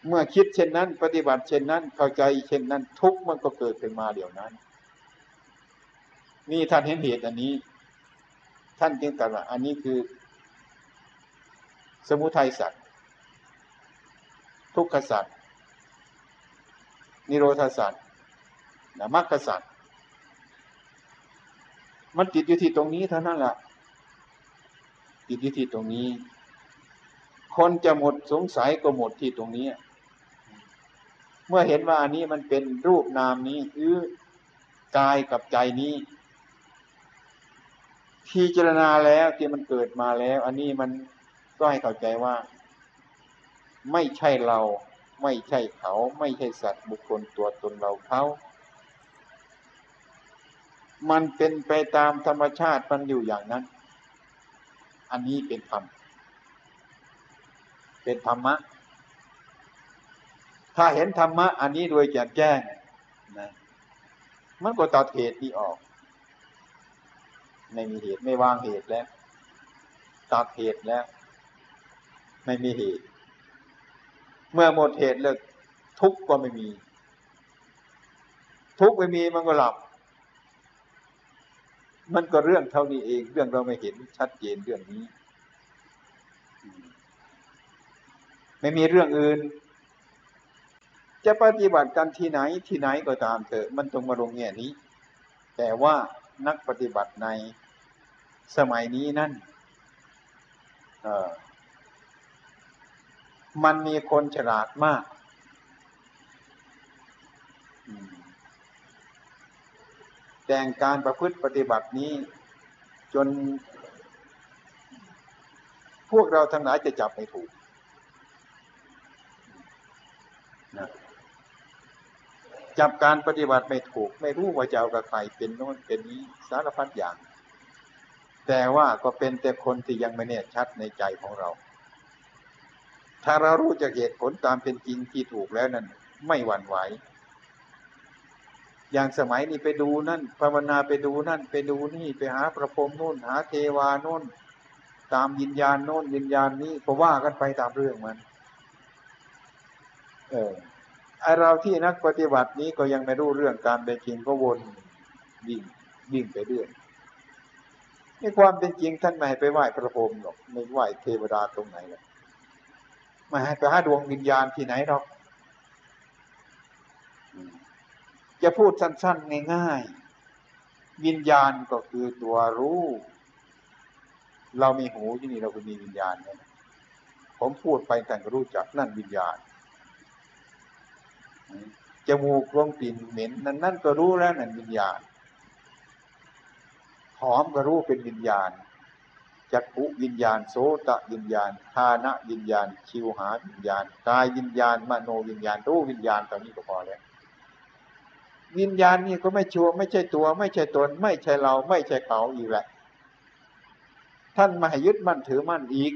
เมื่อคิดเช่นนั้น ปฏิบัติเช่นนั้น เข้าใจเช่นนั้น ทุกมันก็เกิดขึ้นมาเดี๋ยวนั้น นี่ท่านเห็นเหตุอันนี้ ท่านจึงตรัสว่าอันนี้คือ สมุทัยสัตว์ทุกขสัตว์นิโรธสัตว์นะมรรคสัตว์มันติดอยู่ที่ตรงนี้เท่านั้นแหละติดอยู่ที่ตรงนี้ คนจะหมดสงสัยก็หมดที่ตรงนี้ เมื่อเห็นว่าอันนี้มันเป็นรูปนามนี้คือกายกับใจนี้ พิจารณาแล้วที่มันเกิดมาแล้ว อันนี้มันก็ให้เข้าใจว่า ไม่ใช่เรา ไม่ใช่เขา ไม่ใช่สัตว์บุคคลตัวตนเราเขามันเป็นไปตามธรรมชาติมันอยู่อย่างนั้น อันนี้เป็นธรรม เป็นธรรมะ ถ้าเห็นธรรมะ อันนี้โดยแจ่มแจ้งนะ มันก็ตัดเหตุนี้ออก ไม่มีเหตุไม่วางเหตุแล้ว ตัดเหตุแล้ว ไม่มีเหตุ เมื่อหมดเหตุแล้วทุกข์ก็ไม่มี ทุกข์ไม่มีมันก็หลับ มันก็เรื่องเท่านี้เอง เรื่องเราไม่เห็นชัดเจนเรื่องนี้ ไม่มีเรื่องอื่น จะปฏิบัติกันที่ไหนที่ไหนก็ตามเถอะ มันตรงมาลงแง่นี้ แต่ว่า นักปฏิบัติในสมัยนี้นั่นมันมีคนฉลาดมาก แต่งการประพฤติปฏิบัตินี้ จน พวกเราทั้งหลายจะจับไม่ถูกนะ จับการปฏิบัติไม่ถูก ไม่รู้ว่าจะเอากับใครเป็นโน้นเป็นนี้สารพัดอย่าง แต่ว่าก็เป็นแต่คนที่ยังไม่แน่ชัดในใจของเรา ถ้าเรารู้จากเหตุผลตามเป็นจริงที่ถูกแล้วนั้น ไม่หวั่นไหวอย่างสมัยนี้ไปดูนั่นภาวนาไปดูนั่น ไปดูนี่ไปหาประพรมโน่น หาเทวาโน่น ตามยินญาณโน่นยินญาณนี้ก็ว่ากันไปตามเรื่องมัน เออ ไอเราที่นักปฏิบัตินี้ก็ยังไม่รู้เรื่องการเป็นจริงก็วนวิ่งวิ่งไปเรื่อยในความเป็นจริงท่านไม่ให้ไปไหว้พระพรหมหรอกไม่ไหว้เทวดาตรงไหนหรอกไม่ให้ไปหาดวงวิญญาณที่ไหนหรอกจะพูดสั้นๆง่ายๆวิญญาณก็คือตัวรู้ เรามีหูที่นี่เราก็มีวิญญาณเนี่ยผมพูดไปแต่ก็รู้จักนั่นวิญญาณ จมูกรวงกลิ่นเหม็นนั่นนั่นก็รู้แล้วนั่นวิญญาณหอมก็รู้เป็นวิญญาณจักขุวิญญาณโสตวิญญาณทานะวิญญาณ ชิวหาวิญญาณกายวิญญาณมโนวิญญาณรู้วิญญาณตอนนี้ก็พอแล้ววิญญาณนี่ก็ไม่ชัวไม่ใช่ตัว ไม่ใช่ตน ไม่ใช่เรา ไม่ใช่เขาอีกแหละ ท่านมาให้ยึดมั่นถือมั่นอีก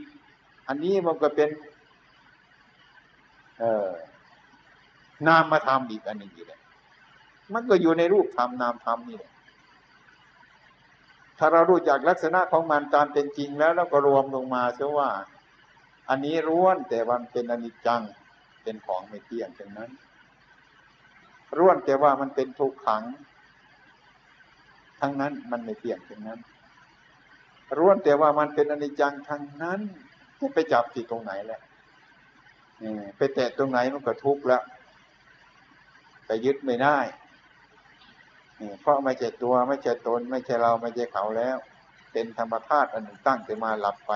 อันนี้มันก็เป็น เออ นามมาทำอีกอันหนึ่งอยู่เลยมันก็อยู่ในรูปธรรมนามธรรมนี่แหละถ้าเรารู้จักลักษณะของมันตามเป็นจริงแล้วเราก็รวมลงมาเสียว่า อันนี้ร้วนแต่วันเป็นอนิจจังเป็นของไม่เที่ยงเช่นนั้นร้วนแต่ว่ามันเป็นทุกขัง ทั้งนั้นมันไม่เที่ยงเช่นนั้นร้วนแต่ว่ามันเป็นอนิจจังทั้งนั้นจะไปจับที่ตรงไหนแหละไปแตะตรงไหนมันก็ทุกข์แล้ว ไปยึดไม่ได้เพราะไม่ใช่ตัวไม่ใช่ตน ไม่ใช่เราไม่ใช่เขาแล้ว เป็นธรรมธาตุอันหนึ่งตั้งแต่มาหลับไป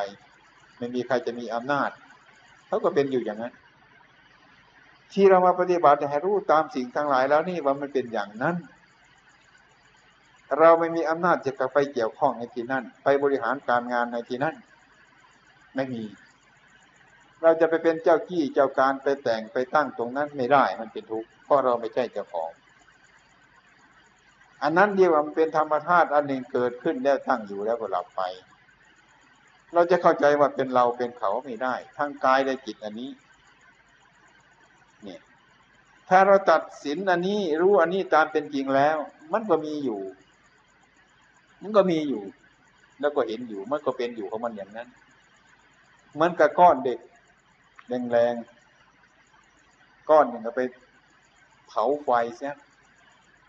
ไม่มีใครจะมีอำนาจเขาก็เป็นอยู่อย่างนั้น ที่เรามาปฏิบัติให้รู้ตามสิ่งทั้งหลายแล้วนี่ว่ามันเป็นอย่างนั้น เราไม่มีอำนาจจะไปเกี่ยวข้องในที่นั่นไปบริหารการงานในที่นั่นไม่มี เราจะไปเป็นเจ้ากี้เจ้าการไปแต่งไปตั้งตรงนั้นไม่ได้มันเป็นทุกข์เพราะเราไม่ใช่เจ้าของ อันนั้นเดียวมันเป็นธรรมธาตุอันหนึ่งเกิดขึ้นแล้วตั้งอยู่แล้วก็หลับไป เราจะเข้าใจว่าเป็นเราเป็นเขาไม่ได้ ทั้งกายและจิตอันนี้เนี่ยถ้าเราตัดสินอันนี้รู้อันนี้ตามเป็นจริงแล้ว มันก็มีอยู่ มันก็มีอยู่ แล้วก็เห็นอยู่มันก็เป็นอยู่ของมันอย่างนั้นเหมันกับก้อนเด็ก แรงๆก้อนหนึ่งเอาไปเผาไฟเสีย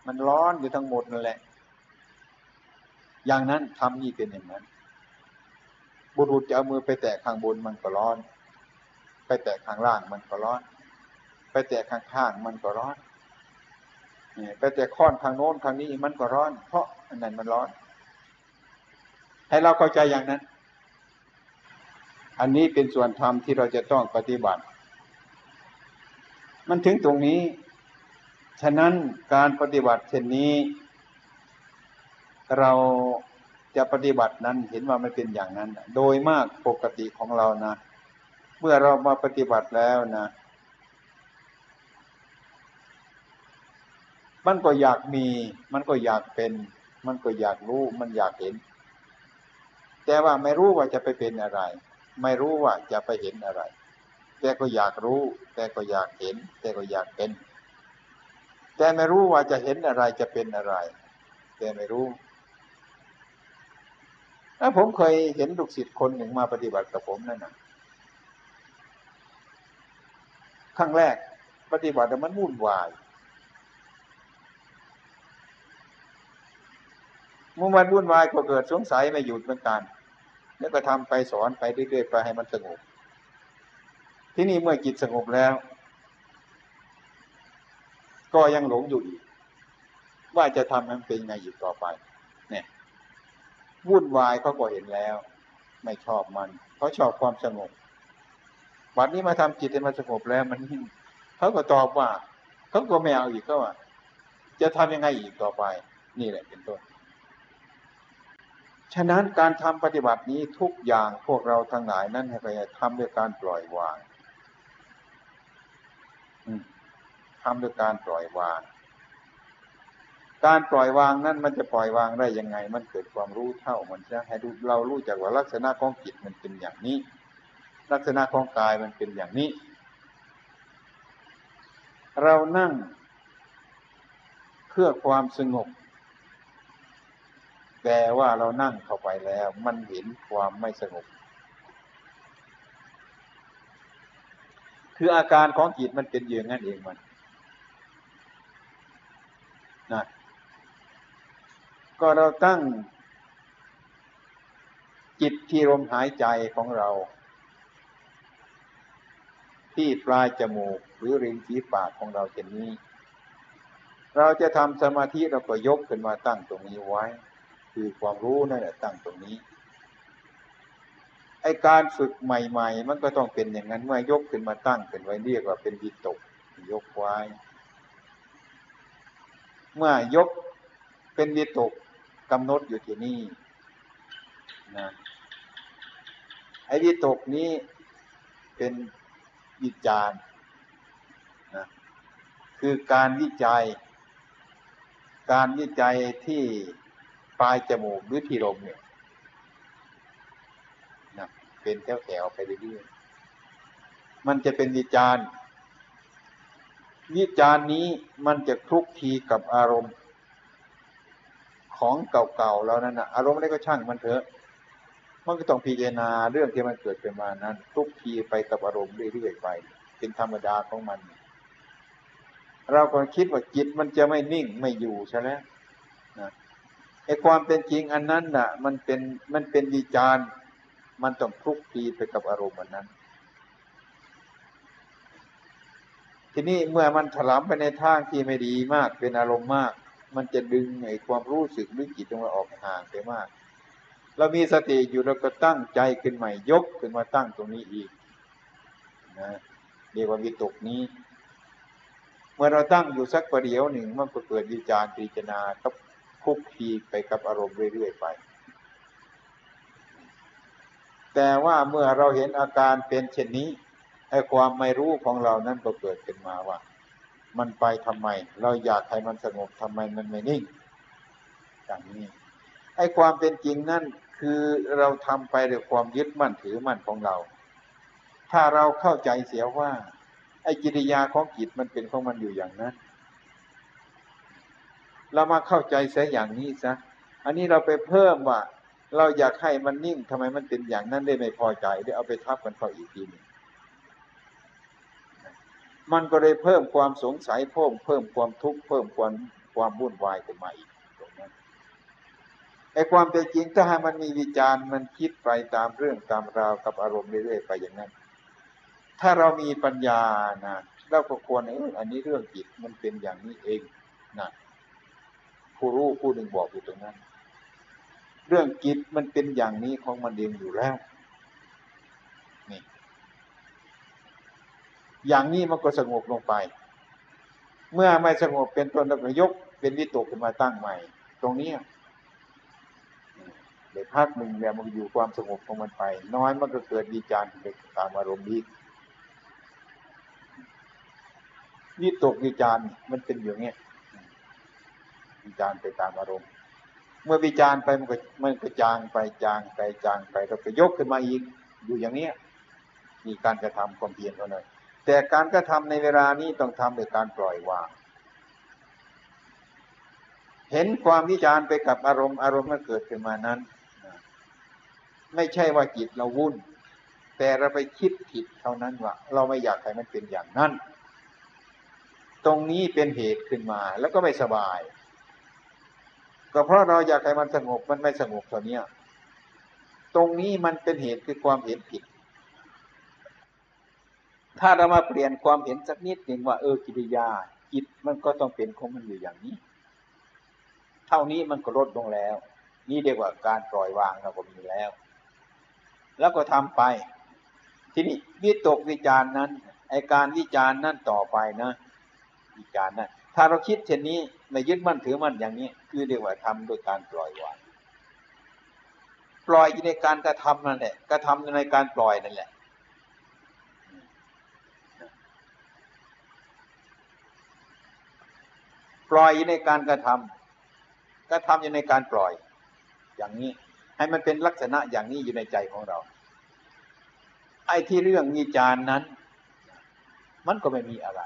มันร้อนอยู่ทั้งหมดนั่นแหละ อย่างนั้นทำนี่เป็นอย่างนั้น บุรุษจะเอามือไปแตะข้างบนมันก็ร้อน ไปแตะข้างล่างมันก็ร้อน ไปแตะข้างข้างมันก็ร้อนนี่ไปแตะค้อนข้างโน้นข้างนี้มันก็ร้อน เพราะอันนั้นมันร้อน ให้เราเข้าใจอย่างนั้น อันนี้เป็นส่วนธรรมที่เราจะต้องปฏิบัติ มันถึงตรงนี้ ฉะนั้นการปฏิบัติเช่นนี้ เราจะปฏิบัตินั้นเห็นว่าไม่เป็นอย่างนั้น โดยมากปกติของเรานะ เมื่อเรามาปฏิบัติแล้วนะ มันก็อยากมี มันก็อยากเป็น มันก็อยากรู้ มันอยากเห็น แต่ว่าไม่รู้ว่าจะไปเป็นอะไร ไม่รู้ว่าจะไปเห็นอะไร แต่ก็อยากรู้ แต่ก็อยากเห็น แต่ก็อยากเป็น แต่ไม่รู้ว่าจะเห็นอะไรจะเป็นอะไร แต่ไม่รู้แล้วผมเคยเห็นลูกศิษย์คนหนึ่งมาปฏิบัติกับผมนั่นนะครั้งแรก ปฏิบัติมันวุ่นวายเมื่อมันวุ่นวายก็เกิดสงสัยไม่หยุดเหมือนกัน แล้วก็ทำไปสอนไปเรื่อยๆไปให้มันสงบ ที่นี่เมื่อจิตสงบแล้ว ก็ยังหลงอยู่อีก ว่าจะทำมันเป็นไงอีกต่อไป เนี่ยวุ่นวายเขาก็เห็นแล้ว ไม่ชอบมันเขาชอบความสงบวันนี้มาทำจิตให้มันสงบแล้วมันเขาก็ตอบว่าเขาก็ไม่เอาอีกเขาว่าจะทำยังไงอีกต่อไป นี่แหละเป็นต้น ฉะนั้นการทำปฏิบัตินี้ทุกอย่างพวกเราทั้งหลายนั้นให้ไปทำด้วยการปล่อยวางทำด้วยการปล่อยวาง การปล่อยวางนั้นมันจะปล่อยวางได้ยังไง มันเกิดความรู้เท่ามันจะให้เรารู้จักว่าลักษณะของจิตมันเป็นอย่างนี้ ลักษณะของกายมันเป็นอย่างนี้ เรานั่งเพื่อความสงบ แต่ว่าเรานั่งเข้าไปแล้ว มันเห็นความไม่สงบ คืออาการของจิตมันเป็นอย่างนั้นเองมันนะก็เราตั้งจิตที่ลมหายใจของเรา ที่ปลายจมูกหรือริมฝีปากของเราเช่นนี้ เราจะทำสมาธิเราก็ยกขึ้นมาตั้งตรงนี้ไว้ คือความรู้นั่นแหละตั้งตรงนี้ไอการฝึกใหม่ ๆ มันก็ต้องเป็นอย่างนั้นเมื่อยกขึ้นมาตั้งเป็นไว้เรียกว่าเป็นวิตกยกไว้ เมื่อยกเป็นวิตกกำหนดอยู่ที่นี่นะไอ้วิตกนี้เป็นวิจารณ์นะคือการวิจัย การวิจัยที่ ปลายจมูกหรือที่ลมเนี่ยนะเป็นแถวๆไปเรื่อยๆมันจะเป็นวิจารณ์วิจารณ์นี้มันจะคลุกทีกับอารมณ์ ของเก่าๆแล้วนั่นนะอารมณ์อะไรก็ช่างมันเถอะ มันก็ต้องพิจารณาเรื่องที่มันเกิดขึ้นมานั้นทุกทีไปกับอารมณ์เรื่อยๆไป เป็นธรรมดาของมัน เราก็คิดว่าจิตมันจะไม่นิ่งไม่อยู่ใช่ไหมนะ ไอ้ความเป็นจริงอันนั้นน่ะ มันเป็นมันเป็นวิจารณ์มันต้องทุกทีไปกับอารมณ์อันนั้น ทีนี้เมื่อมันถลำไปในทางที่ไม่ดีมากเป็นอารมณ์มาก มันจะดึงไอ้ความรู้สึกหรือจิตของเราออกห่างไปมาก เรามีสติอยู่เราก็ตั้งใจขึ้นใหม่ยกขึ้นมาตั้งตรงนี้อีกนะเรียกว่าวิตกนี้ เมื่อเราตั้งอยู่สักประเดี๋ยวหนึ่งมันก็เกิดวิจารณ์พิจารณากับ คุกคีไปกับอารมณ์เรื่อยๆไป แต่ว่าเมื่อเราเห็นอาการเป็นเช่นนี้ไอ้ความไม่รู้ของเรานั้นก็เกิดขึ้นมาว่า มันไปทำไม เราอยากให้มันสงบทำไมมันไม่นิ่งอย่างนี้ไอ้ความเป็นจริงนั่นคือเราทำไปด้วยความยึดมั่นถือมั่นของเรา ถ้าเราเข้าใจเสียว่า ไอ้กิริยาของจิตมันเป็นของมันอยู่อย่างนั้น เรามาเข้าใจเสียอย่างนี้ซะอันนี้เราไปเพิ่มว่า เราอยากให้มันนิ่งทำไมมันเป็นอย่างนั้นได้ไม่พอใจได้เอาไปทับกันเข้าอีกทีนึงมันก็เลยเพิ่มความสงสัยเพิ่มเพิ่มความทุกข์เพิ่มความความวุ่นวายขึ้นมาอีกตรงนั้นไอ้ความเป็นจริงถ้าหากมันมีวิจารณ์มันคิดไปตามเรื่องตามราวกับอารมณ์เรื่อยๆไปอย่างนั้น ถ้าเรามีปัญญานะเราก็ควรเอออันนี้เรื่องจิตมันเป็นอย่างนี้เองนะ ผู้รู้ผู้หนึ่งบอกอยู่ตรงนั้น เรื่องจิตมันเป็นอย่างนี้ของมันเองอยู่แล้วนี่อย่างนี้มันก็สงบลงไป เมื่อไม่สงบเป็นต้นแล้วก็ยก เป็นวิตกขึ้นมาตั้งใหม่ ตรงนี้เดี๋ยวพักหนึ่งแล้วมันอยู่ความสงบของมันไป น้อยมันก็เกิดวิจารณ์ไปตามอารมณ์นี้วิตกวิจารณ์มันเป็นอย่างนี้ วิจารไปตามอารมณ์ เมื่อวิจารไปมันก็มันก็จางไปจางไปจางไปแล้วก็ยกขึ้นมาอีกอยู่อย่างเนี้ยมีการกระทำความเพียรเท่านั้นแต่การกระทำในเวลานี้ต้องทำโดยการปล่อยวาง เห็นความวิจารไปกับอารมณ์อารมณ์มันเกิดขึ้นมานั้น ไม่ใช่ว่าจิตเราวุ่น แต่เราไปคิดผิดเท่านั้นว่าเราไม่อยากให้มันเป็นอย่างนั้น ตรงนี้เป็นเหตุขึ้นมาแล้วก็ไม่สบาย ก็เพราะเราอยากให้มันสงบมันไม่สงบเท่านี้ตรงนี้มันเป็นเหตุคือความเห็นผิด ถ้าเรามาเปลี่ยนความเห็นสักนิดหนึ่งว่าเออกิริยาจิตมันก็ต้องเป็นของมันอยู่อย่างนี้ เท่านี้มันก็ลดลงแล้ว นี่เรียกว่าการปล่อยวางเราก็มีแล้ว แล้วก็ทำไป ทีนี้วิตกวิจารณ์นั้นไอการวิจารณ์นั้นต่อไปนะ วิจารณ์นั้น ถ้าเราคิดเช่นนี้ไม่ยึดมั่นถือมั่นอย่างนี้ คือเรียกว่าทำโดยการปล่อยวางปล่อยในการกระทำนั่นแหละกระทำในการปล่อยนั่นแหละ ปล่อยในการกระทำกระทำอยู่ในการปล่อย อย่างนี้ ให้มันเป็นลักษณะอย่างนี้อยู่ในใจของเรา ไอ้ที่เรื่องวิจารณ์นั้น มันก็ไม่มีอะไร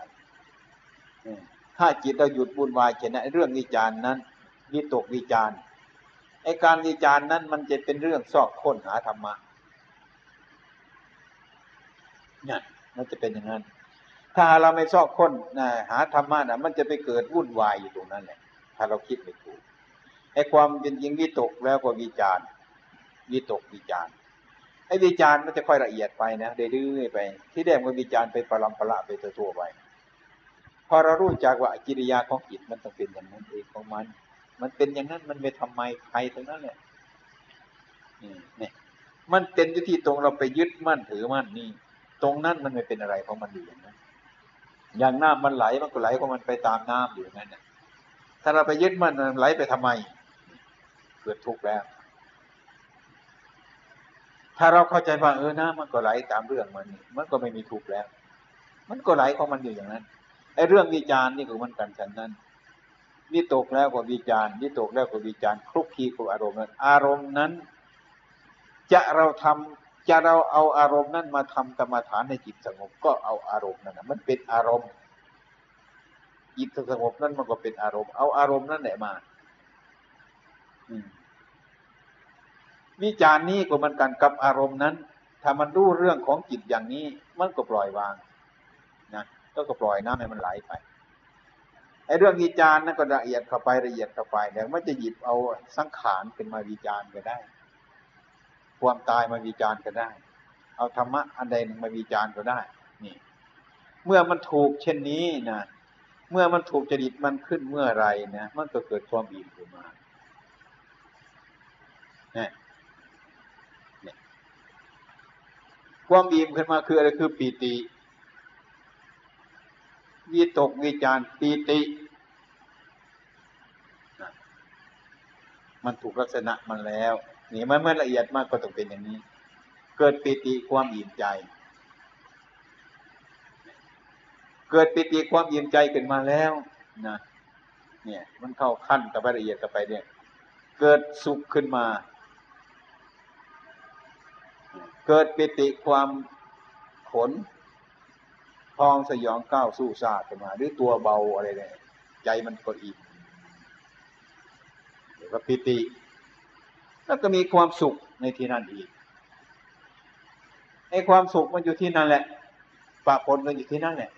ถ้าจิตเราหยุดบุญวายเช่นนั้นเรื่องวิจารณ์นั้นวิตกวิจารณ์ไอการวิจารณ์นั้นมันจะเป็นเรื่องซอกค้นหาธรรมะเนี่ยมันจะเป็นอย่างนั้น ถ้าเราไม่ซอกค้นหาธรรมะนะมันจะไปเกิดวุ่นวายอยู่ตรงนั้นแหละ ถ้าเราคิดไม่ถูกไอความเป็นจริงวิตกแล้วก็วิจารณ์วิตกวิจารณ์ไอวิจารณ์มันจะค่อยละเอียดไปนะเรื่อยๆไป ที่แรกมันวิจารณ์ไปปรำประละไปตัวๆไป พอเรารู้จักว่ากิริยาของจิตมันต้องเป็นอย่างนั้นเองของมัน มันเป็นอย่างนั้นมันไม่ทำไมใครทั้งนั้นแหละนี่เนี่มันเป็นอยู่ที่ตรงเราไปยึดมั่นถือมั่นนี่ ตรงนั้นมันไม่เป็นอะไรของมันอยู่อย่างนั้นอย่างน้ำมันไหลมันก็ไหลของมันไปตามน้ำอยู่นั่นเนี่ยถ้าเราไปยึดมั่นมันไหลไปทำไมเกิดทุกข์แล้ว ถ้าเราเข้าใจว่าเออน้ำมันก็ไหลตามเรื่องมันมันก็ไม่มีทุกข์แล้ว มันก็ไหลของมันอยู่อย่างนั้น อ้เรื่องวิจารณ์นี่ก็มันกันฉันนั้นวิตกแล้วก็วิจารณ์วิตกแล้วก็วิจารณ์คลุกคลีกับอารมณ์นั้นอารมณ์นั้น จะเราทำจะเราเอาอารมณ์นั้นมาทำกรรมฐานในจิตสงบก็เอาอารมณ์นั้นนะมันเป็นอารมณ์ จิตสงบนั้นมันก็เป็นอารมณ์ เอาอารมณ์นั้นแหละมาวิจารณ์นี้ก็มันกันกับอารมณ์นั้น ถ้ามันรู้เรื่องของจิตอย่างนี้ มันก็ปล่อยวาง ก็ก็ปล่อยน้ำให้มันไหลไปไอ้เรื่องวิจารณ์นั่นก็ละเอียดเข้าไปละเอียดเข้าไปเดี๋ยวมันจะหยิบเอาสังขารเป็นมาวิจารณ์ก็ได้ ความตายมาวิจารณ์ก็ได้ เอาธรรมะอันใดหนึ่งมาวิจารณ์ก็ได้ นี่ เมื่อมันถูกเช่นนี้นะเมื่อมันถูกจริตมันขึ้นเมื่อไรนะมันก็เกิดความอิ่มขึ้นมาเนี่ยความอิ่มขึ้นมาคืออะไรคือปีติ วิตกวิจารปีติ มันถูกลักษณะมันแล้วนี่มันไม่ละเอียดมากก็ต้องเป็นอย่างนี้ เกิดปิติความอิ่มใจ เกิดปิติความอิ่มใจขึ้นมาแล้วนะเนี่ยมันเข้าขั้นกับละเอียดกับไปเนี่ย เกิดสุขขึ้นมา เกิดปิติความขน พองสยองก้าวสู้ซาดมา หรือตัวเบาอะไรเนี่ยใจมันก็อิ่มแล้วก็ปิติ แล้วก็มีความสุขในที่นั่นอีกไอ้ความสุขมันอยู่ที่นั่นแหละปะปนกันอยู่ที่นั่นแหละ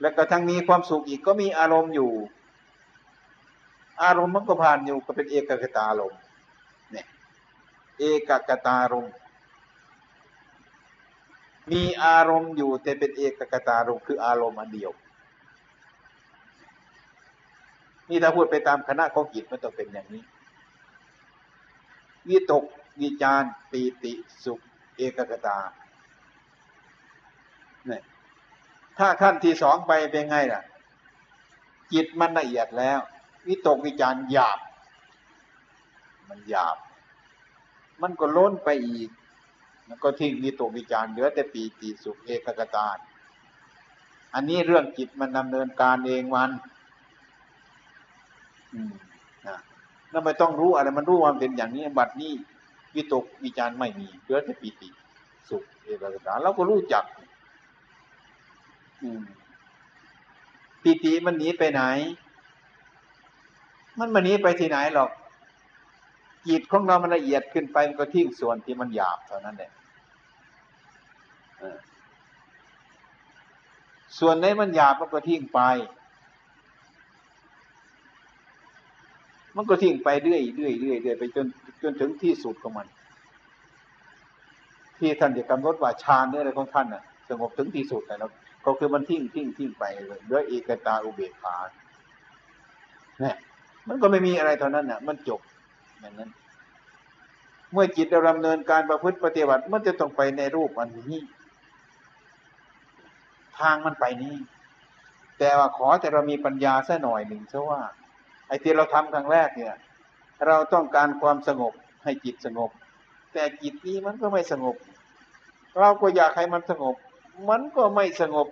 แล้วก็ทั้งมีความสุขอีกก็มีอารมณ์อยู่ อารมณ์มันก็ผ่านอยู่ก็เป็นเอกกตาลมเนี่ย เอกกตาลม มีอารมณ์อยู่แต่เป็นเอกกตารมคืออารมณ์อันเดียว นี่ถ้าพูดไปตามคณะของจิตมันต้องเป็นอย่างนี้วิตกวิจารปีติสุข เอกกตาเนี่ยถ้าขั้นที่สองไปเป็นไงล่ะ จิตมันละเอียดแล้ว วิตกวิจารหยาบ มันหยาบ มันก็ล้นไปอีก มันก็ทิ้งวิตกวิจารเหลือแต่ปีติสุขเอกกตาอันนี้เรื่องจิตมันดำเนินการเองมันอืมนะนั่นไม่ต้องรู้อะไรมันรู้ความเป็นอย่างนี้บัดนี้วิตกวิจารไม่มีเหลือแต่ปีติสุขเอกกตาเราก็รู้จักอืมปีติมันหนีไปไหน มันมันหนีไปที่ไหนหรอก จิตของเรามันละเอียดขึ้นไปมันก็ทิ้งส่วนที่มันหยาบเท่านั้นแหละเออส่วนไหนมันหยาบมันก็ทิ้งไป มันก็ทิ้งไปเรื่อยเรื่อยเรื่อยเรื่อยไปจนจนถึงที่สุดของมัน ที่ท่านจะกำหนดว่าฌานเนี่ยอะไรของท่านน่ะสงบถึงที่สุดแล้วก็คือมันทิ้งทิ้งทิ้งไปเลยด้วยเอกตาอุเบกขาเนี่ยมันก็ไม่มีอะไรเท่านั้นน่ะ มันจบ อย่างนั้น เมื่อจิตเราดำเนินการประพฤติปฏิบัติมันจะต้องไปในรูปอันนี้ ทางมันไปนี้ แต่ว่าขอแต่เรามีปัญญาสัหน่อยหนึ่งเพราะว่า ไอ้ที่เราทำครั้งแรกเนี่ย เราต้องการความสงบให้จิตสงบ แต่จิตนี้มันก็ไม่สงบ เราก็อยากให้มันสงบ มันก็ไม่สงบ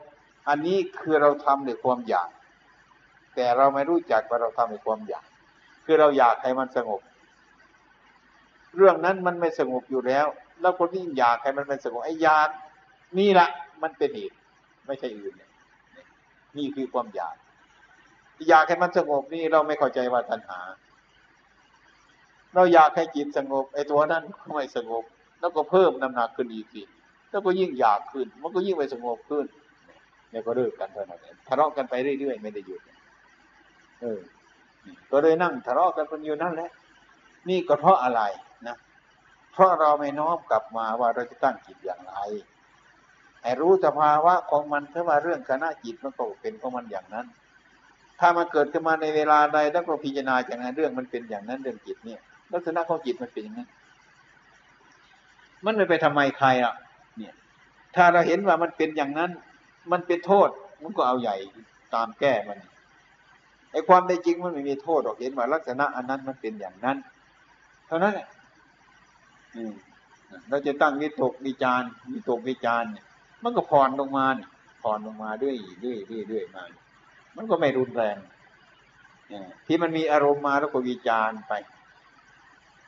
อันนี้คือเราทำด้วยความอยาก แต่เราไม่รู้จักว่าเราทำด้วยความอยาก คือเราอยากให้มันสงบ เรื่องนั้นมันไม่สงบอยู่แล้ว แล้วคนที่อยากให้มันไม่สงบไอ้อยากนี่แหละมันเป็นเหตุไม่ใช่อื่นนี่นี่คือความอยาก อยากให้มันสงบนี่เราไม่เข้าใจว่าตัณหา เราอยากให้จิตสงบไอ้ตัวนั้นก็ไม่สงบ แล้วก็เพิ่มน้ำหนักขึ้นอีกสิแล้วก็ยิ่งอยากขึ้น มันก็ยิ่งไปสงบขึ้นเนี่ยก็เลิกกันเท่านั้นทะเลาะกันไปเรื่อยๆไม่ได้หยุดเออก็เลยนั่งทะเลาะกันคนอยู่นั่นแหละ นี่ก็เพราะอะไร เพราะเราไม่น้อมกลับมาว่าเราจะตั้งจิตอย่างไรให้รู้สภาวะของมันถ้าว่าเรื่องคณะจิตมันก็เป็นของมันอย่างนั้น ถ้ามันเกิดขึ้นมาในเวลาใดแล้วก็พิจารณาจากนั้นเรื่องมันเป็นอย่างนั้นเรื่องจิตเนี่ย ลักษณะของจิตมันเป็นอย่างนั้น มันไม่ไปทำไมใครอะ เนี่ย ถ้าเราเห็นว่ามันเป็นอย่างนั้น มันเป็นโทษมันก็เอาใหญ่ตามแก้มันไอ้ความในจริงมันไม่มีโทษหรอกเห็นว่าลักษณะอันนั้นมันเป็นอย่างนั้น เท่านั้นแหละ เราจะตั้งวิตกวิจารวิตกวิจารเนี่ยมันก็ผ่อนลงมาผ่อนลงมาด้วยด้วยด้วยด้วยมา มันก็ไม่รุนแรงที่มันมีอารมณ์มาแล้วก็วิจารไป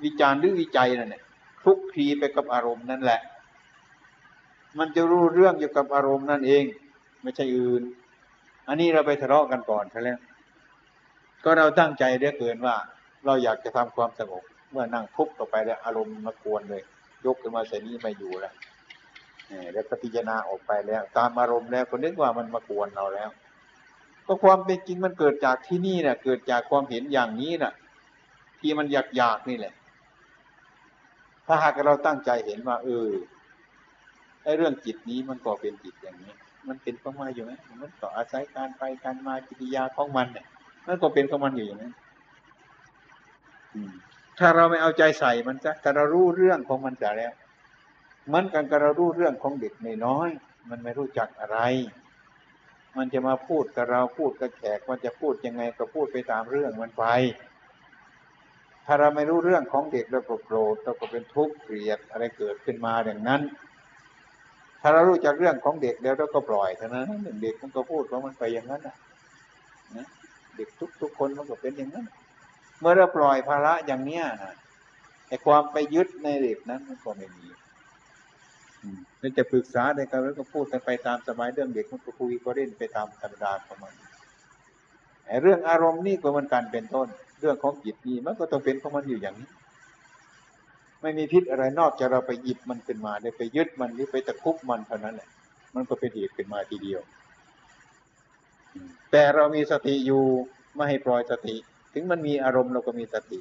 วิจารหรือวิจัยนั่นแหละคลุกคลีไปกับอารมณ์นั่นแหละ มันจะรู้เรื่องเกี่ยวกับอารมณ์นั่นเอง ไม่ใช่อื่น อันนี้เราไปทะเลาะกันก่อนใช่แล้วก็เราตั้งใจเรื่อเกินว่า เราอยากจะทำความสงบ เมื่อนั่งทุกต่อไปแล้วอารมณ์มากวนเลย ยกขึ้นมาใส่นี้ไม่อยู่แล้วแล้วพิจารณาออกไปแล้ว ตามอารมณ์แล้วก็นึกว่ามันมากวนเราแล้ว ก็ความเป็นจริงมันเกิดจากที่นี่นะเกิดจากความเห็นอย่างนี้นะที่มันอยากอยากนี่แหละ ถ้าหากเราตั้งใจเห็นว่า เออไอ้เรื่องจิตนี้มันก็เป็นจิตอย่างนี้ มันเป็นเของมันอยู่ไหมมันก็อาศัยการไปการมากิริยาของมันเนี่ยมันก็เป็นของมันอยู่อย่างนั้น ถ้าเราไม่เอาใจใส่มันจะถ้าเรารู้เรื่องของมันจะแล้ว มันกันกับเรารู้เรื่องของเด็กน้อยมันไม่รู้จักอะไร มันจะมาพูดกับเราพูดกับแขกมันจะพูดยังไงก็พูดไปตามเรื่องมันไป ถ้าเราไม่รู้เรื่องของเด็กเราก็โกรธเราก็เป็นทุกข์เกลียดอะไรเกิดขึ้นมาอย่างนั้น ถ้าเรารู้จักเรื่องของเด็กแล้วเราก็ปล่อยเท่านั้นเด็กมันก็พูดของมันไปอย่างนั้นนะเด็กทุกทุกคนมันก็เป็นอย่างนั้น มื่อเราปล่อยภาระอย่างเนี้ยนะไอ้ความไปยึดในเด็กนั้นมันก็ไม่มีเราจะปรึกษาในการแล้วก็พูดกันไปตามสมัยเรื่องเด็กมันก็คุยก็เล่นไปตามธรรมดาของมันไอ้เรื่องอารมณ์นี่ก็มันการเป็นต้น เรื่องของจิตนี่มันก็ต้องเป็นของมันอยู่อย่างนี้ ไม่มีพิษอะไรนอกจากเราไปหยิบมันขึ้นมาได้ไปยึดมันหรือไปตะคุบมันเท่านั้นแหละ มันก็เป็นเหตุขึ้นมาทีเดียว แต่เรามีสติอยู่ไม่ให้ปล่อยสติ ถึงมันมีอารมณ์เราก็มีสติ